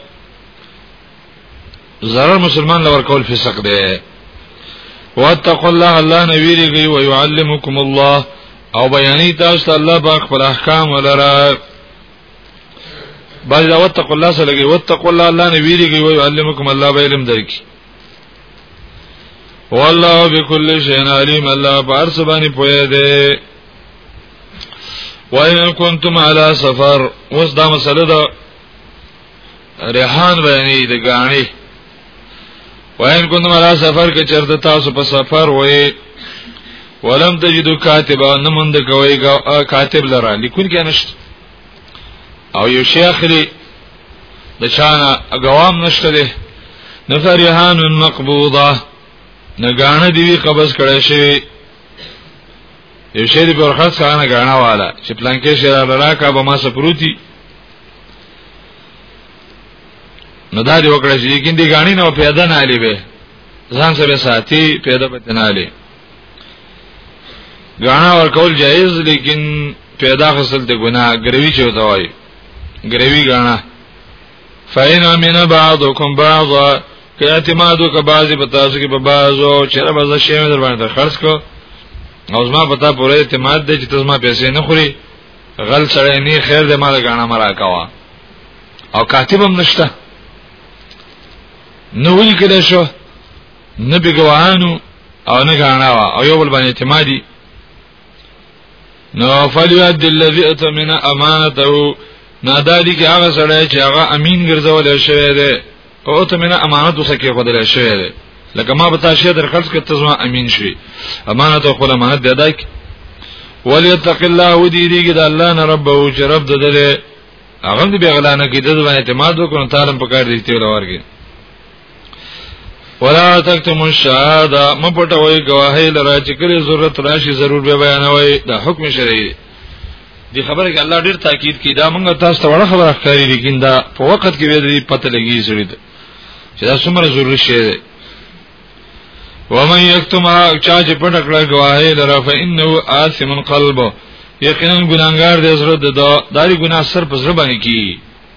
ضرر مسلمان لور کول فسق دی واتقوا الله الله نویریږي او يعلمکم الله او بیانې تاسو الله په خپل احکام ولرا بعض دا وتقوا الله سره لګي وتقوا الله الله نه ویریږي وي علمکم الله به علم درکي والله بكل شيء عليم الله بار سبحانه پوهه ده وان كنتم على سفر وس دا مسله ده ریحان بیانې د غاڼې وین کوم را سفر کې چرته تاسو په سفر وې ولم تجدو کاتبا نموند کوي کاتب لره لیکون کې نشته او یو شیخ لري د شانه غوام نشته ده نفرهان مقبوضه نګانه دی قبض کړي شي یو شی په ورخه څنګه غاڼه والا چې پلان کې شي راغلا کا به ما سپروتی نو دا دی وکړه چې کیندې غاڼې نو پیدا نه علي به ځان سره ساتي پیدا به نه علي غاڼه ورکول جایز لیکن پیدا خپل ته ګناه ګروي چې وتاوي ګروي غاڼه فإن امن بعضكم بعضا که اعتماد وک بعضی په تاسو کې په بعضو چیرې بز شي در باندې خرج کو او زما پتا پوره اعتماد دی چې تاسو ما پیسې نه خوري غل سره نه خیر دې ما غاڼه مرا کوا او کاتب هم نشته نو ویل کړه شو نه بګوانو او نه غاڼه او یو بل باندې اعتمادي نو فلیاد الذی اتمنه امانته نه دا دي کې هغه سړی چې هغه امین ګرځول شوی دی او ته مینه امانت اوسه کې خدای شوی دی لکه ما به تاسو در خرج کړ ته زما امین شي امانت او خپل امانت دی دای وليتق الله ودي دي د الله نه رب او چې رب ددل هغه دې بغلانه کې د اعتماد وکړو تعالی په کار دي ته ولورګي ولا تکتم الشهاده مپټوي گواهی لرا چې کله ضرورت راشي ضرور به بیانوي دا حکم شرعي دی خبره کې الله ډیر تاکید کی دا موږ تاسو ته وړه خبره ښکاری لیکین دا په وخت کې به دې پته لګی سړي دا چې دا څومره ضروري شی دی ومن یکتمها چا چې پټ کړه گواهی لرا فإنه آثم قلبه یقینا ګناګار دې زړه د داري ګنا سر په زړه باندې کی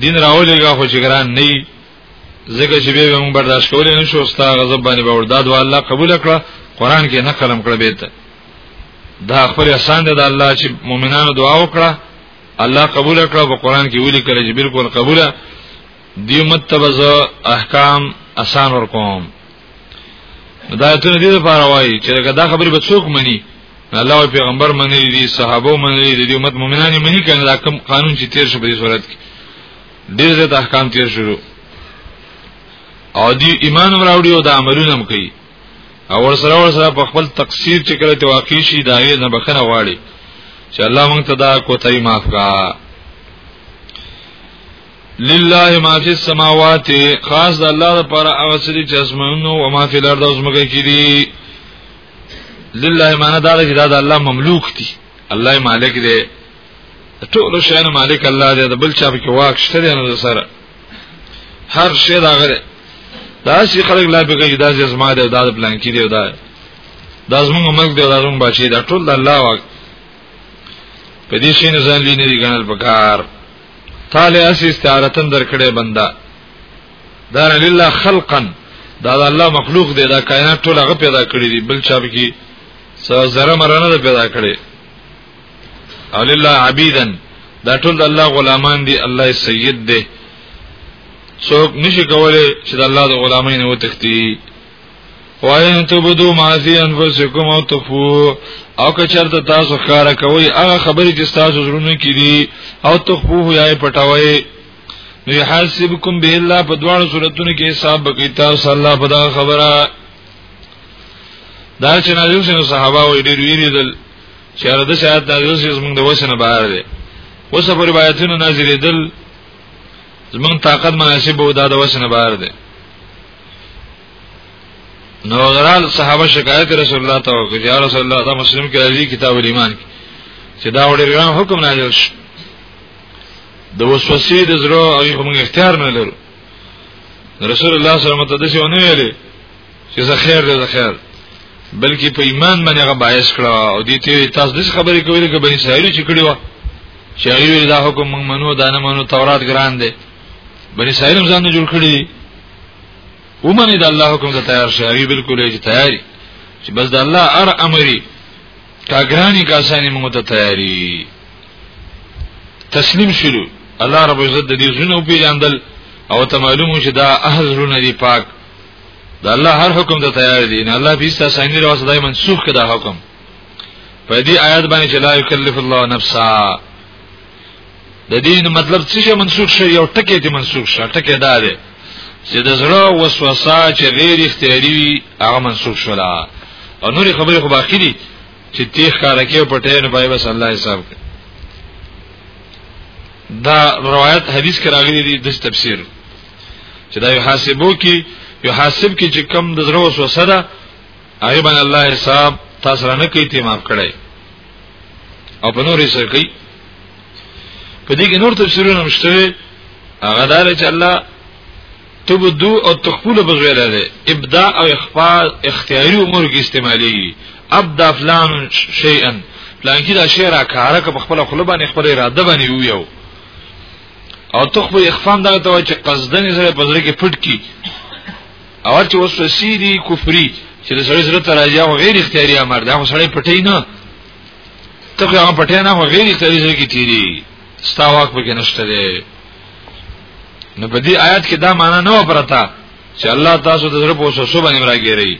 دین راولېګا خو چې ګران نه وي ځکه چې به موږ برداشت کولای نه شو ستا غضب باندې به ورداد و الله قبول کړه قران کې نه قلم کړه بیت دا خپل احسان دی د الله چې مؤمنانو دعا وکړه الله قبول کړه په قران کې ولي کړه چې بالکل قبوله دیو متبز احکام آسان ورکوم دا ته دې لپاره وایي چې دا خبره به څوک مني الله او پیغمبر مني دي صحابه مني دي د امت مؤمنان مني کنه دا کوم قانون چې تیر شو په دې صورت کې ډیر زیات احکام تیر شو او دی ایمان راوړي او د عملونه هم کوي او ور سره ور سره په خپل تقصیر چې کله ته واقع شي دا یې نه بخنه غواړي چې الله مونږ ته دا کوتای معاف کا لله ما فی السماوات خاص د الله لپاره هغه څه چې اسمانونو او ما فی الارض اوس مګه کړي لله معنا دا چې دا د الله مملوک دي الله مالک دی ټول شیانو مالک الله دی د بل چا په واک شته دی نو سره هر شی دا غره دا چې خلک لا بګی دا چې زما دی دا د پلان کې دی دا دا زمونږ ملک دی دا زمونږ بچی دا ټول د الله واک په دې شي نه ځان لینې دي ګڼل پکار تعالی اس استعارتن درکړې بندا دا لله خلقا دا د الله مخلوق دی دا کائنات ټول هغه پیدا کړی دی بل چا بکی زره مرنه ده پیدا کړی او لله عبیدا دا ټول د الله غلامان دی الله سید دی څوک نشي کولای چې د الله د غلامین و تختی وَإِن تُبْدُوا مَا فِي أَنفُسِكُمْ أَوْ تُخْفُوهُ او که چرته تاسو ښکارا کوي هغه خبرې چې تاسو زړونه کړي او تخفوه یا پټوي نو یحاسبکم به الله په دواړو صورتونو کې حساب کوي تاسو الله په دا خبره دا چې نازل شنو صحابه وې ډېر ویریدل چې هر د شاعت نازل شي زمونږ د وسنه بهر دی اوس په روایتونو نازلېدل زمونږ طاقت مناسب وو دا د وسنه بهر دی نو غرال صحابه شکایت رسول الله ته وکړي یا رسول الله دا مسلم کې راځي کتاب الایمان کې چې دا وړي ګرام حکم نازل شو د وسوسې د زړه او یو موږ اختیار نه لرو رسول الله صلی الله علیه وسلم ته څه ونه ویلي چې زه خیر دې زه خیر بلکې په ایمان باندې هغه باعث کړه او دې ته تاسو د خبرې کولې کې بني سایری چې کړی و چې دا حکم موږ منو دا نه منو تورات ګران دی بني اسرائیل ځان نه جوړ کړی ومنه د الله حکم ته تیار شي هغه بالکل یې تیاری چې بس د الله ار امري کاګرانی کاسانی موږ ته تیاری تسلیم شلو الله رب عزت د دې زونه پیژندل او ته معلومو چې دا اهل زونه دی پاک د الله هر حکم ته تیار دي نه الله به ستاسو څنګه راوځي دای منسوخ کړه حکم په دې آیات باندې چې لا یکلف الله نفسا د دین مطلب څه شي منسوخ شي یو ټکی دی منسوخ شي ټکی دا دی چې د زړه وسوسه چې غیر اختیاري وي هغه منسوخ شولا او نورې خبرې خو باقی دي چې تیخ کار کوي په ټین پای بس الله حساب کوي دا روایت حدیث کې راغلي دي د تفسیر چې دا یو حاسبو کې یو حاسب کې چې کم د زړه وسوسه ده هغه باندې الله حساب تاسو نه کوي ته معاف کړئ او په نورې سره کوي په دې کې نور تفسیرونه مشته هغه دار چې الله تبدو او تخفول بغیر ده ابداع او اخفاء اختیاري امور کې استعمالي ابدا فلان شیئا فلان کې دا شی را کاره که په خپل خپل باندې خپل اراده باندې ویو او تخفو اخفام دا ته چې قصدن سره په ځل کې پټ کی اور چې وسوسې دي کفري چې د سړی سره تراجع او غیر اختیاري امر ده خو سړی پټې نه ته هغه پټې نه خو غیر اختیاري سره کې تیری ستا واک پکې نشته دی نو په دې آیات کې دا معنا نه وپرتا چې الله تاسو د زړه په وسوسه باندې راګیری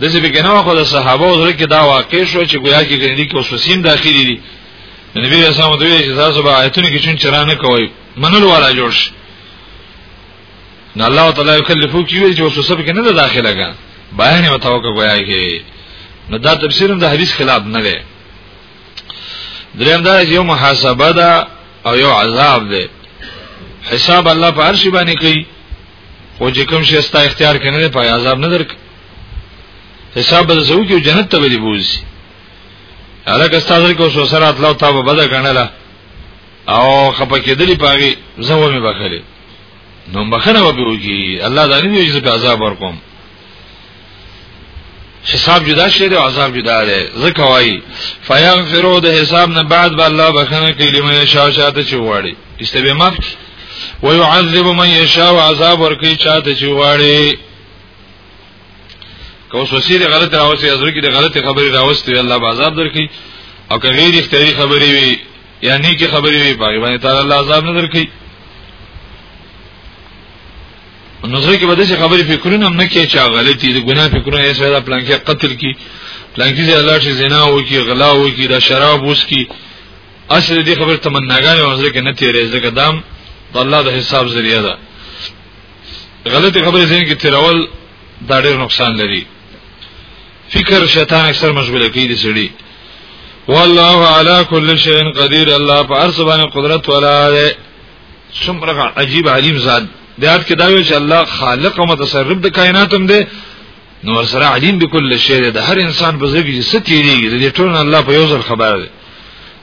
د څه کې نه خو د صحابه او زړه کې دا واقع شو چې ګویا کې ګندې کې وسوسیم داخلي دي نبی رسول الله دوی چې تاسو به آیتونه کې چون چرانه کوي منلو والا جوړ شي نو الله تعالی کلفو کې ویل چې وسوسه کې نه داخله کا بیان او توکه گویا کې نو دا تفسیر هم د حدیث خلاف نه دی دریم دا یو محاسبه ده او یو عذاب ده حساب الله په هر شی باندې کوي خو چې کوم شی ستا اختیار کنه نه پای عذاب نه درک حساب به زو کې جنت ته به بوزي الکه ستاسو کو سو سره اطلاع تا به بده کنه او خپکه دلی پاږي زو می بخلي نو مخنه وبه وږي الله دا نه ویږي چې عذاب ورکوم حساب جدا شي او عذاب جدا دی ځکه وایي فیغفرو د حساب نه بعد به الله بخنه کوي لمن شاء شاته چې واړي استبه مف ويعذب من يشاء عذاب ورکي چاته چې واړي کو سوسی د غلط راوسی ازر کی د غلط خبري راوستي الله به عذاب درکې او که غیر اختیاري خبري وي یا نیکی خبرې وي باغی باندې تعالی الله عذاب نه درکې نو زه کې بده چې خبرې فکرونه هم نه کې چا غلطي دي ګناه فکرونه یې سره پلان کې قتل کی پلان کې الله چې زنا و کی غلا و کی دا شراب وس کی اصل دې خبر تمناګانې وځل کې نه تیرې ځکه دام د الله د حساب ذریعہ ده غلطي خبرې ځین کې تیرول دا ډېر نقصان لري فکر شیطان اکثر مشغوله کوي د سړي والله على كل شيء قدير الله په هر څه باندې قدرت ولا ده څومره عجیب علیم ذات دیات کې دا وی چې الله خالق او متصرف د کائنات هم دی نو سره علیم بكل شيء ده هر انسان په ځګي څه تیریږي د ټول الله په یو ځل خبر ده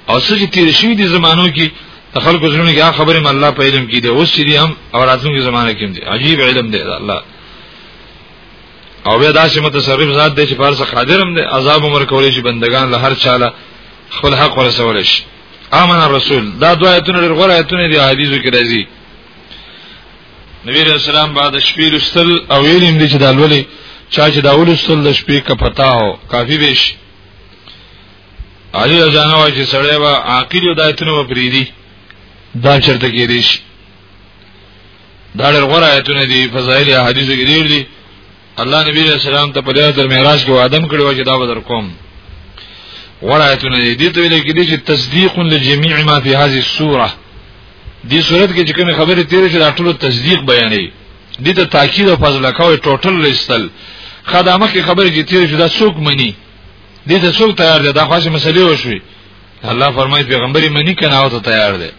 او څه چې تیر شوی دي زمانو کې د خلکو زړونو کې هغه خبره الله په علم کې ده اوس چې هم او راتلونکي زمانه کې دي عجیب علم دی الله او بیا داسې متصرف ذات دی چې پارس قادرم دی عذاب عمر کولې شي بندگان له هر چاله خپل حق ورسول شي امن الرسول دا دوه ایتونه ډېر غوړ ایتونه دي حدیثو کې راځي نبی رسول سلام بعد شپې لستل او ویلیم دي چې دا لولې چا چې دا ولستل د شپې کپتا هو کافی به شي علي ځانو وایي چې سړی به عاقل یو دایتونه وپریدي دا چرته کې دي شي دا ډېر غوړه آیتونه دي فضایل احادیث کې ډېر دي الله نبی صلی الله علیه وسلم ته په دې تر معراج کې وعده کړو چې دا بدر کوم غوړه آیتونه دي دې ته ویل کېږي چې تصدیق لجميع ما فی هذه السوره دې صورت کې چې کوم خبره تیر شي دا ټول تصدیق بیانې دې ته تاکید او فضل کوي ټوټل لستل خدامه کې خبره چې تیر شي دا څوک مني دې ته څوک تیار دي دا خاصه مسلې وشوي الله فرمایي پیغمبري مني کنه او ته تیار دي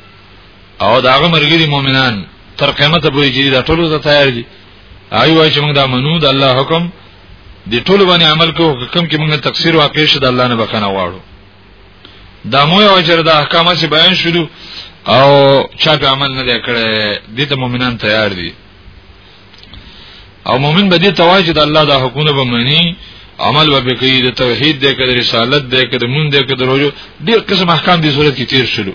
او دا هغه مرګري مؤمنان تر قیامت پورې چې دا ټول ته تیار دي ایو چې موږ دا منو د الله حکم د ټول باندې عمل کوو کوم کې موږ تقصیر واقع شي د الله نه بخنه واړو دا مو یو اجر د احکامات چې بیان شلو او چا په عمل نه کړي دې ته مؤمنان تیار دي او مؤمن به دې تواجه د الله د حکمونو به مني عمل به کوي د توحید د کړه رسالت د کړه مون د کړه روزو ډیر قسم احکام دي صورت کې تیر شلو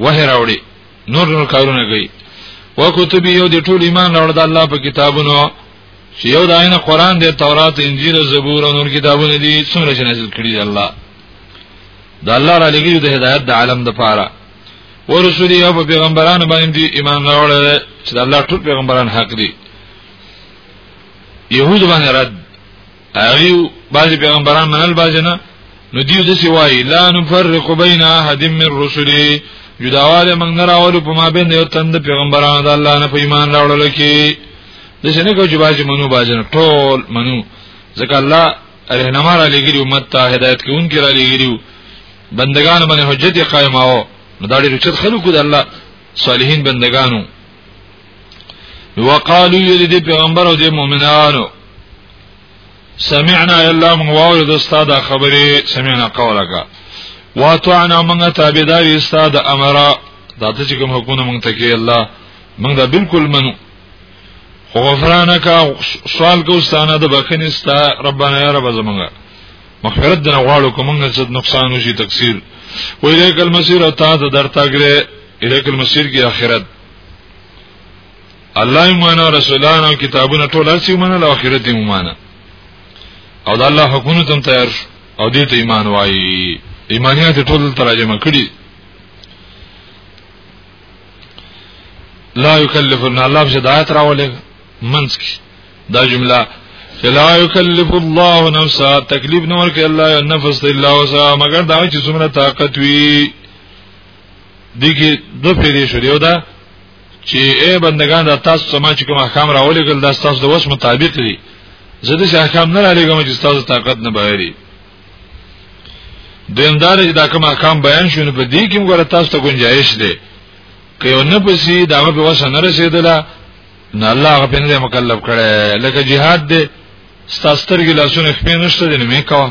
وه راوړي نور نور کارونه کوي او کتب یو د ټول ایمان راوړ د الله په کتابونو چې یو داینه قران دی تورات انجیل زبور او نور کتابونه دي څومره چې نازل کړي دی الله د الله را لګي د هدایت د عالم د پاره ورسول یو په پیغمبرانو باندې ایمان راوړ چې د الله ټول پیغمبران حق دي يهود باندې رد هغه بعضی پیغمبران منل بعضی نه نو دیو دسی وای لا نفرق بین احد من رسلی جداواله موږ نه راولو په ما بین یو تند پیغمبرانو د الله نه په ایمان راوړل کی د څنګه کو چې باج منو باج نه ټول منو ځکه الله رهنما را لګی امت ته هدایت کوونکی را لګی بندگان باندې حجت قائماو نو دا ډېر چت خلکو د الله صالحین بندگانو وقالو یلی دی پیغمبر او دی مؤمنانو سمعنا الا من واور د استاد خبره سمعنا قولک واتعنا من تابعدار استاد امر دا ته چې کوم حکمونه مونږ ته کې الله مونږ دا بالکل منو خو غفرانک سوال کو ستانه د بخنه ستا ربانا یا رب زمونږه مغفرت دنا غواړو کومه څه نقصان وشي تکثیر ویلیک المسیر او تا ته درتاګره الیک المسیر کی اخرت الله ایمان او رسولان او کتابونه ټول اسی ایمان او آخرت ایمان او د الله حکمونو تم تیار او دې ته ایمان وایي ایمانیات ټول ترجمه کړي لا یکلف الله په هدایت راولې منځ کې دا جمله لا یکلف الله نفسا تکلیف نور کې الله نفس الا وسع مگر دا چې څومره طاقت وي دغه دو پیری شو دیو دا چې اے بندگان د تاسو سما چې کوم احکام راولې ګل د تاسو د وس مطابق دي زه د احکام نه لري کوم چې تاسو طاقت نه بایري دیندار چې دا کوم احکام بیان شونه په دې کې موږ تاسو ته گنجائش ده که یو نه پسی دا په وسه نه رسیدله نه الله هغه پنځه مکلف کړي لکه jihad دې ستاسترګي لاسونه خپې نشته دې نه میکوا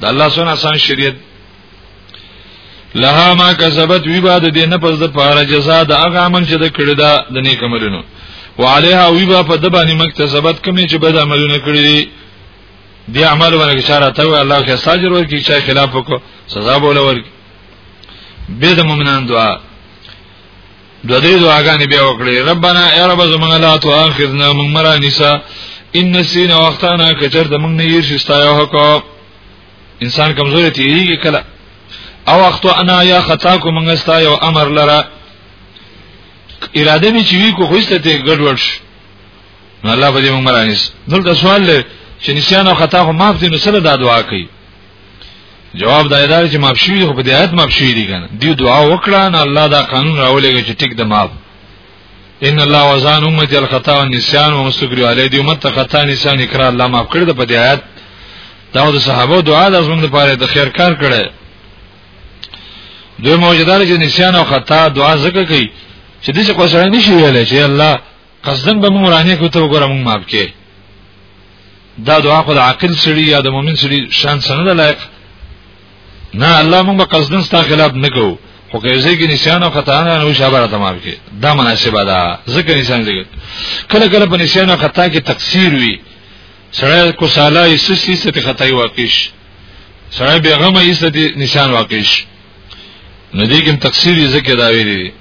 د الله سونه آسان شریعت لها ما کسبت وی بعد دې نه پس د پاره جزاء د هغه عمل چې د کړی دا د نیک عملونو وعليها وی با په د باندې مکتسبت کمی چې بد عملونه کړی دي دی عمل ورکه اشاره ته الله کې ساجر ورکی چې خلاف وکړو سزا بوله ورکی به د مؤمنان دعا د دې دعاګانې بیا وکړي ربانا ای رب زمونږ لا تو اخذنا موږ مرا نسا ان نسینا وختانا کچر د موږ نه یې شستا یو حق انسان کمزوري تیږي کله او اخطو انا یا خطا کو موږ ستا یو امر لره اراده می چې وی کو خوسته ته ګډوډ شي نو الله به دې موږ مرا نس دلته سوال لري چې نسیان او خطا خو معاف دي نو سره دا دعا کوي جواب دا ادارې چې معاف شوی خو په دې آیت معاف شوی دي کنه دی دعا وکړه نه الله دا قانون راولېږي چې ټیک د معاف ان الله وزان امت الخطا والنسيان ومستغفر علی دی امت خطا نسيان اقرار الله معاف کړی د په دې آیت دا د صحابه دعا د زموږ لپاره د خیر کار کړي دوی موجودار چې نسيان او خطا دعا زکه کوي چې دې څه کوسره نشي ویلای چې الله قصدن به موږ رانه کوته وګوره موږ ماب کې دا دعا خو د عاقل سړي یا د مؤمن سړي شان سند لایق نه الله موږ به قصدن ستا خلاف نه کوو خو که یې کې نشان او خطا نه نو شابه تمام کې دا مناسبه ده ځکه نشان دې کله کله په نشان او خطا کې تقصیر وي سره کو سالا یې سستی ست خطای واقعش سره بیغمه یې ست نشان واقعش ندی کوم تقصیر یې ځکه دا ویلي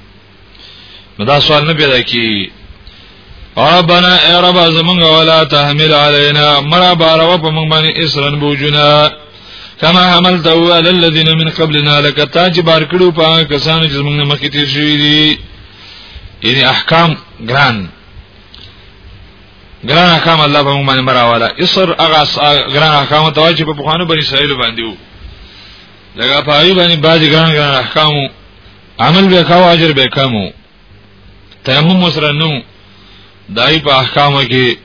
نو دا سوال نه پیدا کی ربنا اے رب زمونږ ولا تحمل علينا مرا بارو په مونږ باندې اسرن بوجنا کما حملته على الذين من قبلنا لك تاج بار کړو په کسانو چې موږ مخکې تیر شوی دي یعنی احکام ګران ګران احکام الله په موږ باندې مراواله اسر هغه ګران احکام ته واجب په خوانو بني اسرائیل باندې وو لکه په ایوب باندې باج ګران ګران احکامو عمل به کاو اجر به کمو تیمم وسره نو دای په احکامو کې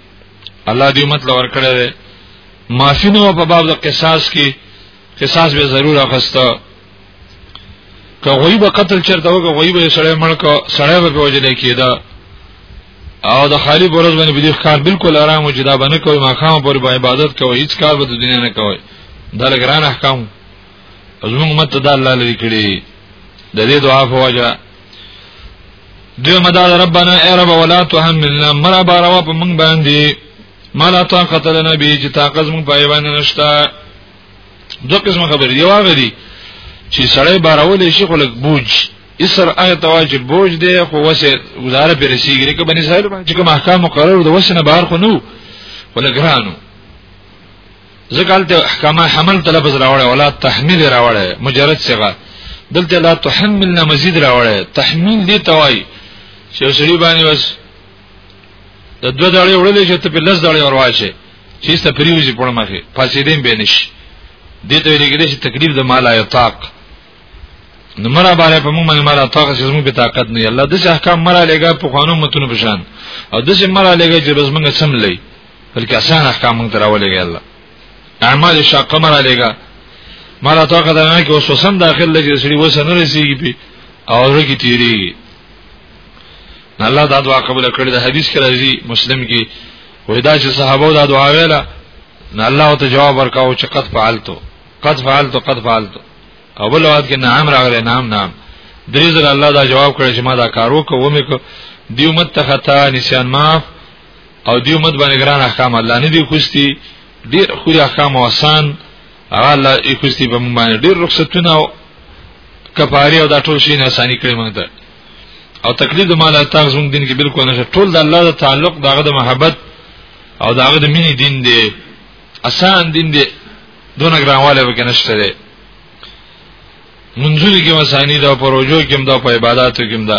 الله دې امت لور کړی دی معافی نو په باب د قصاص کې قصاص به ضرور اخسته که غیب قتل چرته وګ غیب سړی مړ کو سړی به وجل کېدا او د خالی بروز باندې بدیخ کار بالکل آرام او جدا باندې کوي ما خام پر عبادت کوي هیڅ کار به د دنیا نه کوي دا لګران احکام زموږ مت د الله لري کړی د دې دعا په وجه دیو مدار ربنا ای رب ولا تحملنا مرا باروا په موږ باندې مالا طاقت لنا به چې طاقت موږ پای باندې نشتا دوه قسم خبر یو هغه دي چې سړی بارول شي خو لګ بوج اسر هغه تواج بوج دی خو وسه گزاره پر رسیږي کې بنی سهل باندې کوم احکام مقرر د وسنه بهر خو نو ولګرانو ځکه هلته احکام حمل ته لفظ راوړی ولا تحمیل راوړی مجرد صيغه دلته لا تحملنا مزید راوړی تحمیل دی توای چې سړي باندې بس د دوه ځړې وړلې چې ته په لس ځړې ورواشه چې ست پریوزي په مخه پاسې دې به نشي دې ته لګیدې چې تکلیف د مال یطاق نو مرا باندې په موږ باندې مرا طاقت چې موږ په طاقت نه الله د احکام مرا لګا په قانون متونو بشان او د چې مرا لګا چې بس موږ سم لې بلکې اسانه احکام موږ دراولېږي الله اعمال شاقه مرا لېګا مرا تو قدر نه کې اوس وسم داخل لګي سړي وسنه رسیږي په او ورګي تیریږي الله دا دعا قبول کړې ده حدیث کې راځي مسلم کې وې دا چې صحابه دا دعا ویله نه الله ته جواب ورکاو چې قد فعلتو قد فعلتو قد فعلتو او بل وخت کې نام راغلی نام نام درې ځله الله دا جواب کړی چې ما دا کار وکړ و مې کو دی امت ته خطا نسیان معاف او دیو مت باندې ګران احکام الله نه دی خوستي ډیر خو احکام آسان هغه الله یې خوستي په موږ باندې ډیر رخصتونه او کفاره او دا ټول شي نه اساني کړی موږ ته او تقلید مال تاغ زموږ دین کې بالکل نشه ټول د الله د تعلق دغه د محبت او دغه د مینې دین دی اسان دین دی دونه ګرانواله به نشته دی منځونی کې مسانی دا پروژو کې دا په عبادتو کې دا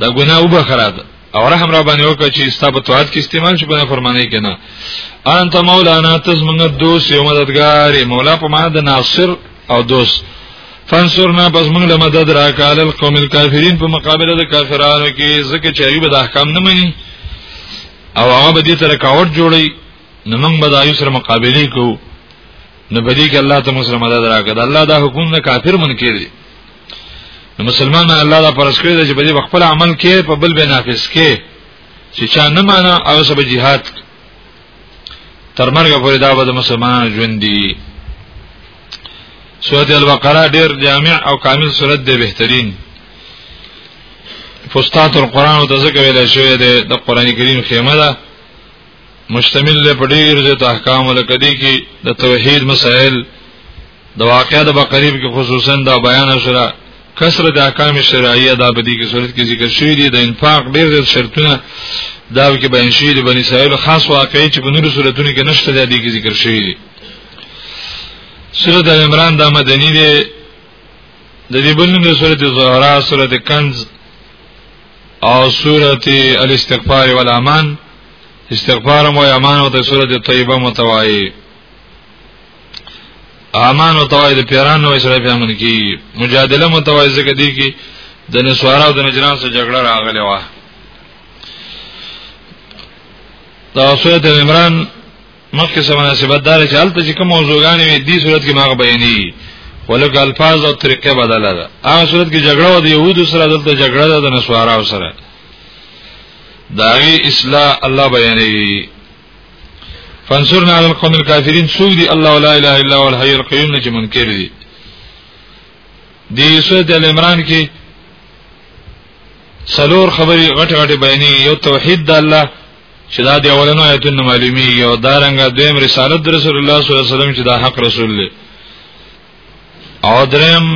دا ګناه وبخرات او رحم را باندې وکړه چې ستاسو توات کې استعمال شي په فرمانه کې نه انت مولانا تز موږ دوست یو مددگار مولا په معنا د ناصر او دوست فانصرنا پس موږ له مدد را کال القوم الكافرین په مقابله د کافرانو کې ځکه چې ایوب د احکام نه مني او هغه به دې تر کاوت جوړي نو موږ به د ایوب سره مقابله کوو نو بدی کې الله ته مسلمان مدد راکړه الله دا حکم نه کافر منکر دي نو مسلمان نه الله دا پرس کړی چې بده خپل عمل کې په بل به نافذ کې چې چا نه معنا او سبب jihad تر مرګ پورې دا به مسلمان ژوند دي سورۃ البقره ډیر جامع او کامل سورۃ دی بهترین فستات القرآن او تذکر ویل شوی دی د قران کریم خیمه ده مشتمل له پډیر د احکام لکه دي کې د توحید مسائل د واقعې د بقریب کې خصوصا دا بیان شوه کثرت احکام شرعیه دا په دې کې صورت کې ذکر شوی دی د انفاق ډیر ډیر شرطونه دا کې بیان شوی دی بنی اسرائیل خاص واقعي چې په نورو صورتونو کې نشته دا دې کې ذکر شوی دی سورۃ عمران دا مدنی دی د دې بلنوم د سورۃ زهرا سورۃ کنز او سورۃ الاستغفار والامان استغفار مو امان او ته سورته طیبه متوای امان او توای د پیرانو سره په امن کی مجادله متوای زګه دی کی د نسوارا او د نجران سره جګړه راغلی و دا سورته عمران مخکې سره مناسبت دار چې الته چې کوم موضوعګانې وي دې صورت کې ماغه بیانې ولکه الفاظ او طریقې بدله ده هغه صورت کې جګړه و د يهودو سره دلته جګړه ده د نسوارو سره داغي اصلاح الله بیانې فانصرنا على القوم الكافرين سوق دي الله لا اله الا هو الحي القيوم نه چې منکر دي دی سورۃ ال عمران کې سلور خبري غټ غټ بیانې یو توحید د الله چې دا د اولنو آیتونو معلومیږي او دا رنګه دویم رسالت د رسول الله صلی الله علیه وسلم چې دا حق رسول دی او دریم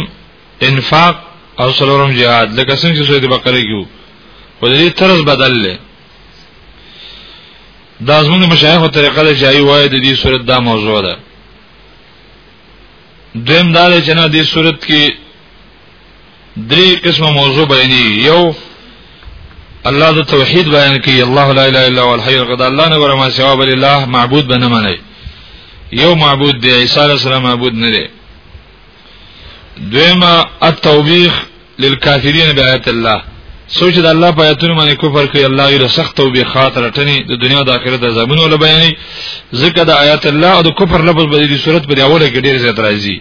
انفاق او سلورم جهاد لکه څنګه چې سورې بقره کې وو په دې طرز بدل لې دا زموږ مشایخ په طریقه د جای وای د دې صورت دا موضوع ده دویم دا چې نه دې صورت کې درې قسمه موضوع بیانې یو الله د توحید بیان کوي الله لا اله الا هو الحي القيوم الله نه ور ما سوا بل الله معبود بنه مني یو معبود دی عیسی علیہ السلام معبود نه دی دویما التوبیخ للکافرین بآیات الله سوچ د الله په آیاتونو باندې کفر کوي الله یې سخت توبېخات رټني د دنیا او د آخرت د زمونو ول بیانې ذکر د آیات الله او د کفر لفظ په دې صورت په اوله کې ډېر زیات راځي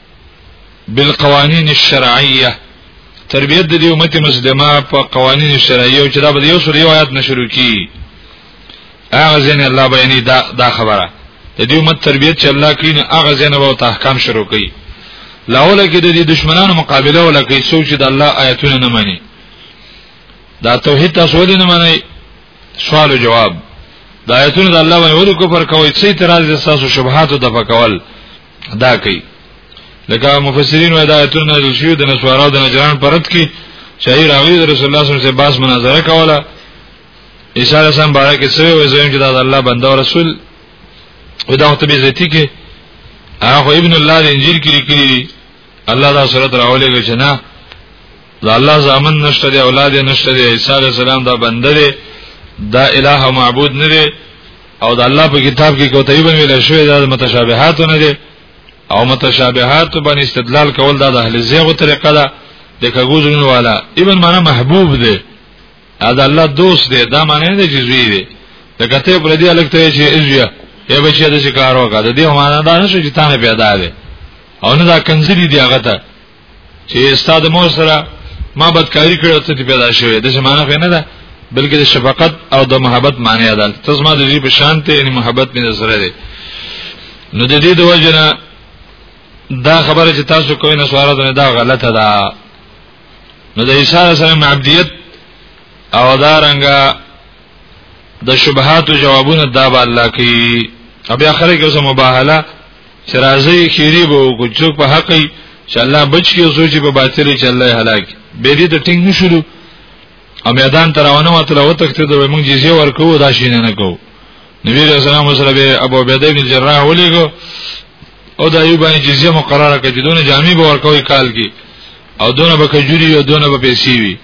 بالقوانین الشرعیه تربیت د دې امت مسلمه په قوانین شرعیه او چې دا به یو سوري آیات نشرو کی هغه ځین الله بیانې دا دا خبره د دې امت تربیت چې الله کین هغه ځین به تحکام شروع کړي لاوله کې د دې دشمنانو مقابله ولکې څوک چې د الله آیاتونه نه مانی دا توحید تاسو دې نه مانی سوال او جواب د آیاتونو د الله باندې ورو کفر کوي چې تراز تاسو شبهات او دفع کول دا کوي لکه مفسرین وایي دا آیتونه نازل شوي د نسوارا او د نجران پرد کې چې راوی د رسول الله صلی الله علیه وسلم باس مناظره کوله عیسی علیه السلام باره کې سوی وایي زم چې دا د الله بنده او رسول او دا ته به زیتی کې هغه ابن الله د انجیل کې لیکلي الله دا سورته راولې چې نه دا الله زامن نشته دی اولاد نشته دی عیسی علیه السلام دا بنده دی دا الہ معبود نه دی او د الله په کتاب کې کوتای بن ویل شوی دا متشابهات نه دي او متشابهات باندې استدلال کول دا د اهل زیغو طریقه ده د کګوزونو والا ابن معنا محبوب دی دا الله دوست دی دا معنی نه جزوی دی د کته پر دې الګ ته چې ازیا یا بچی د شکار وکړه د دې معنا دا نه چې تانه پیدا دی او نه دا کنځري دی هغه ته چې استاد مو سره ما بدکاری کړو ته پیدا شوې د زمانه خو نه ده بلکې د شفقت او د محبت معنی ده ته زما د دې په شان ته یعنی محبت مې سره ده نو د دې د وجنه دا خبره چې تاسو کوی نه سواره ده دا غلطه ده نو د عیسی سلام عبدیت او دا رنګه د شبهات او جوابونه دا به الله کوي بیا خره کې اوس مباهله چې راځي خیری به وکړو چې په حق یې چې الله بچ کی او سوچ په باطل چې الله هلاک به دې ته ټینګ نشو او میدان ته روانه وته لو تخته د موږ جزیه ورکو دا شینه نه کو نبی رسول الله صلی الله علیه ابو عبیده بن جراح ولېګو او دا یو باندې جزیه مقرره کړي دونه جامع به ورکوي کال کې او دونه به کجوري او دونه به پیسې وي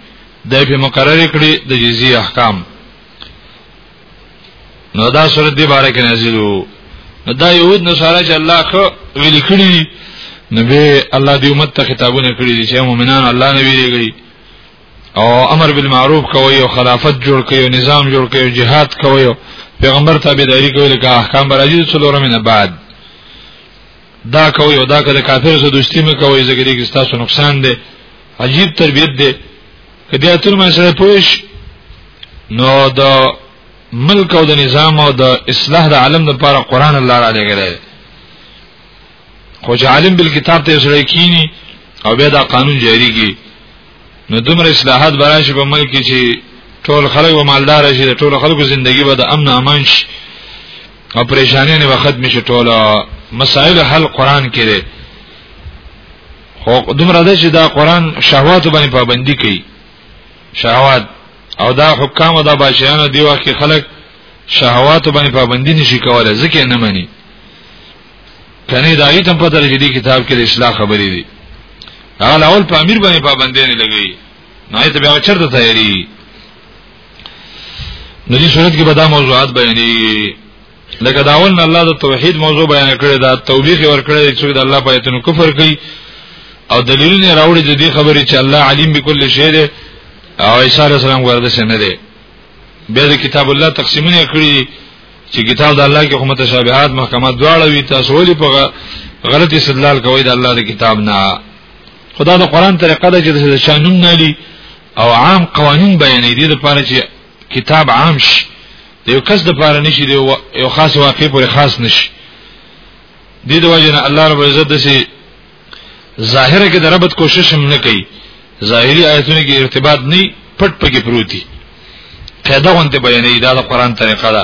دای په مقرره کړی د جزیه احکام نو دا صورت دی بارک نازل وو نو دا يهود نصارا چې الله خو ویل کړی نو به الله دی امت ته خطابونه کړی دي چې مؤمنان الله نه ویریږي او امر بالمعروف کوي او خلافت جوړ کوي او نظام جوړ کوي او جهاد کوي او پیغمبر تابعداري کوي لکه احکام راځي څلورمه نه بعد دا کوي او دا کله کافر سره دوستی مې کوي زګری کې تاسو نقصان دی عجیب تربیت دی کدی اتر ما سره پوښ نو د ملک او د نظام او د اصلاح د عالم لپاره قران الله را لګره خو چې عالم بل کتاب ته سره کینی او بیا دا قانون جاری کی نو دومره اصلاحات برای شي په ملک کې چې ټول خلک و مالدار شي د ټول خلکو ژوندۍ به د امن امان شي او پریشانې نه وخت مشه ټوله مسائل حل قران کې خو دومره ده چې دا قران شهوات باندې پابندي کوي شهوات او دا حکام او دا بادشاہانو دی وخت کې خلک شهوات باندې پابندي نشي کولای ځکه نه مني کني دا یې تم په درجه دي کتاب کې د اصلاح خبرې دي هغه اول په امیر باندې پابندي نه لګي نه ته بیا چرته تیاری نو دې صورت کې به دا موضوعات بیانې لکه داول نه الله د توحید موضوع بیان کړی دا توبیخ ور کړی چې د الله په ایتونو کفر کوي او دلیلونه راوړي د دې خبرې چې الله علیم بكل شی دی او عیسی علیه السلام ورته څه نه دی بیا د کتاب الله تقسیمونه کړی چې کتاب د الله کې کومه تشابهات محکمات دواړه وي تاسو ولې په غلط استدلال کوي د الله د کتاب نه خدا د قران طریقه ده چې د شانون نالي او عام قوانين بیانې دي لپاره چې کتاب عام شي د یو کس د پاره نشي د یو خاص واقع پر خاص نشي د دې وجه نه الله رب عزت دسي ظاهره کې د ربط کوشش هم نه کوي ظاهري آیتونه کې ارتباط نه پټ پکې پروتي قاعده غونته بیانې دا د قران طریقه ده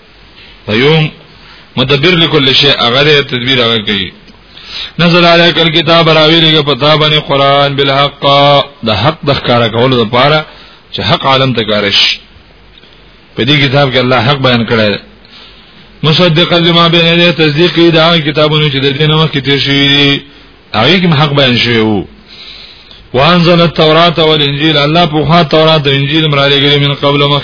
قیوم مدبر لكل شيء هغه تدبیر هغه کوي نزل عليك الكتاب راویلګه پتا باندې قران بالحق د حق د ښکارا کولو لپاره چې حق عالم ته کارش په دې کتاب کې الله حق بیان کړی دی مصدقا لما بين يديه تصدیق کوي دا کتابونه چې د دې نومه کې تیر شوی دی هغه کې حق بیان شوی وو وانزل التوراۃ والانجیل الله په خوا تورات او انجیل مرالې ګری من قبل مخ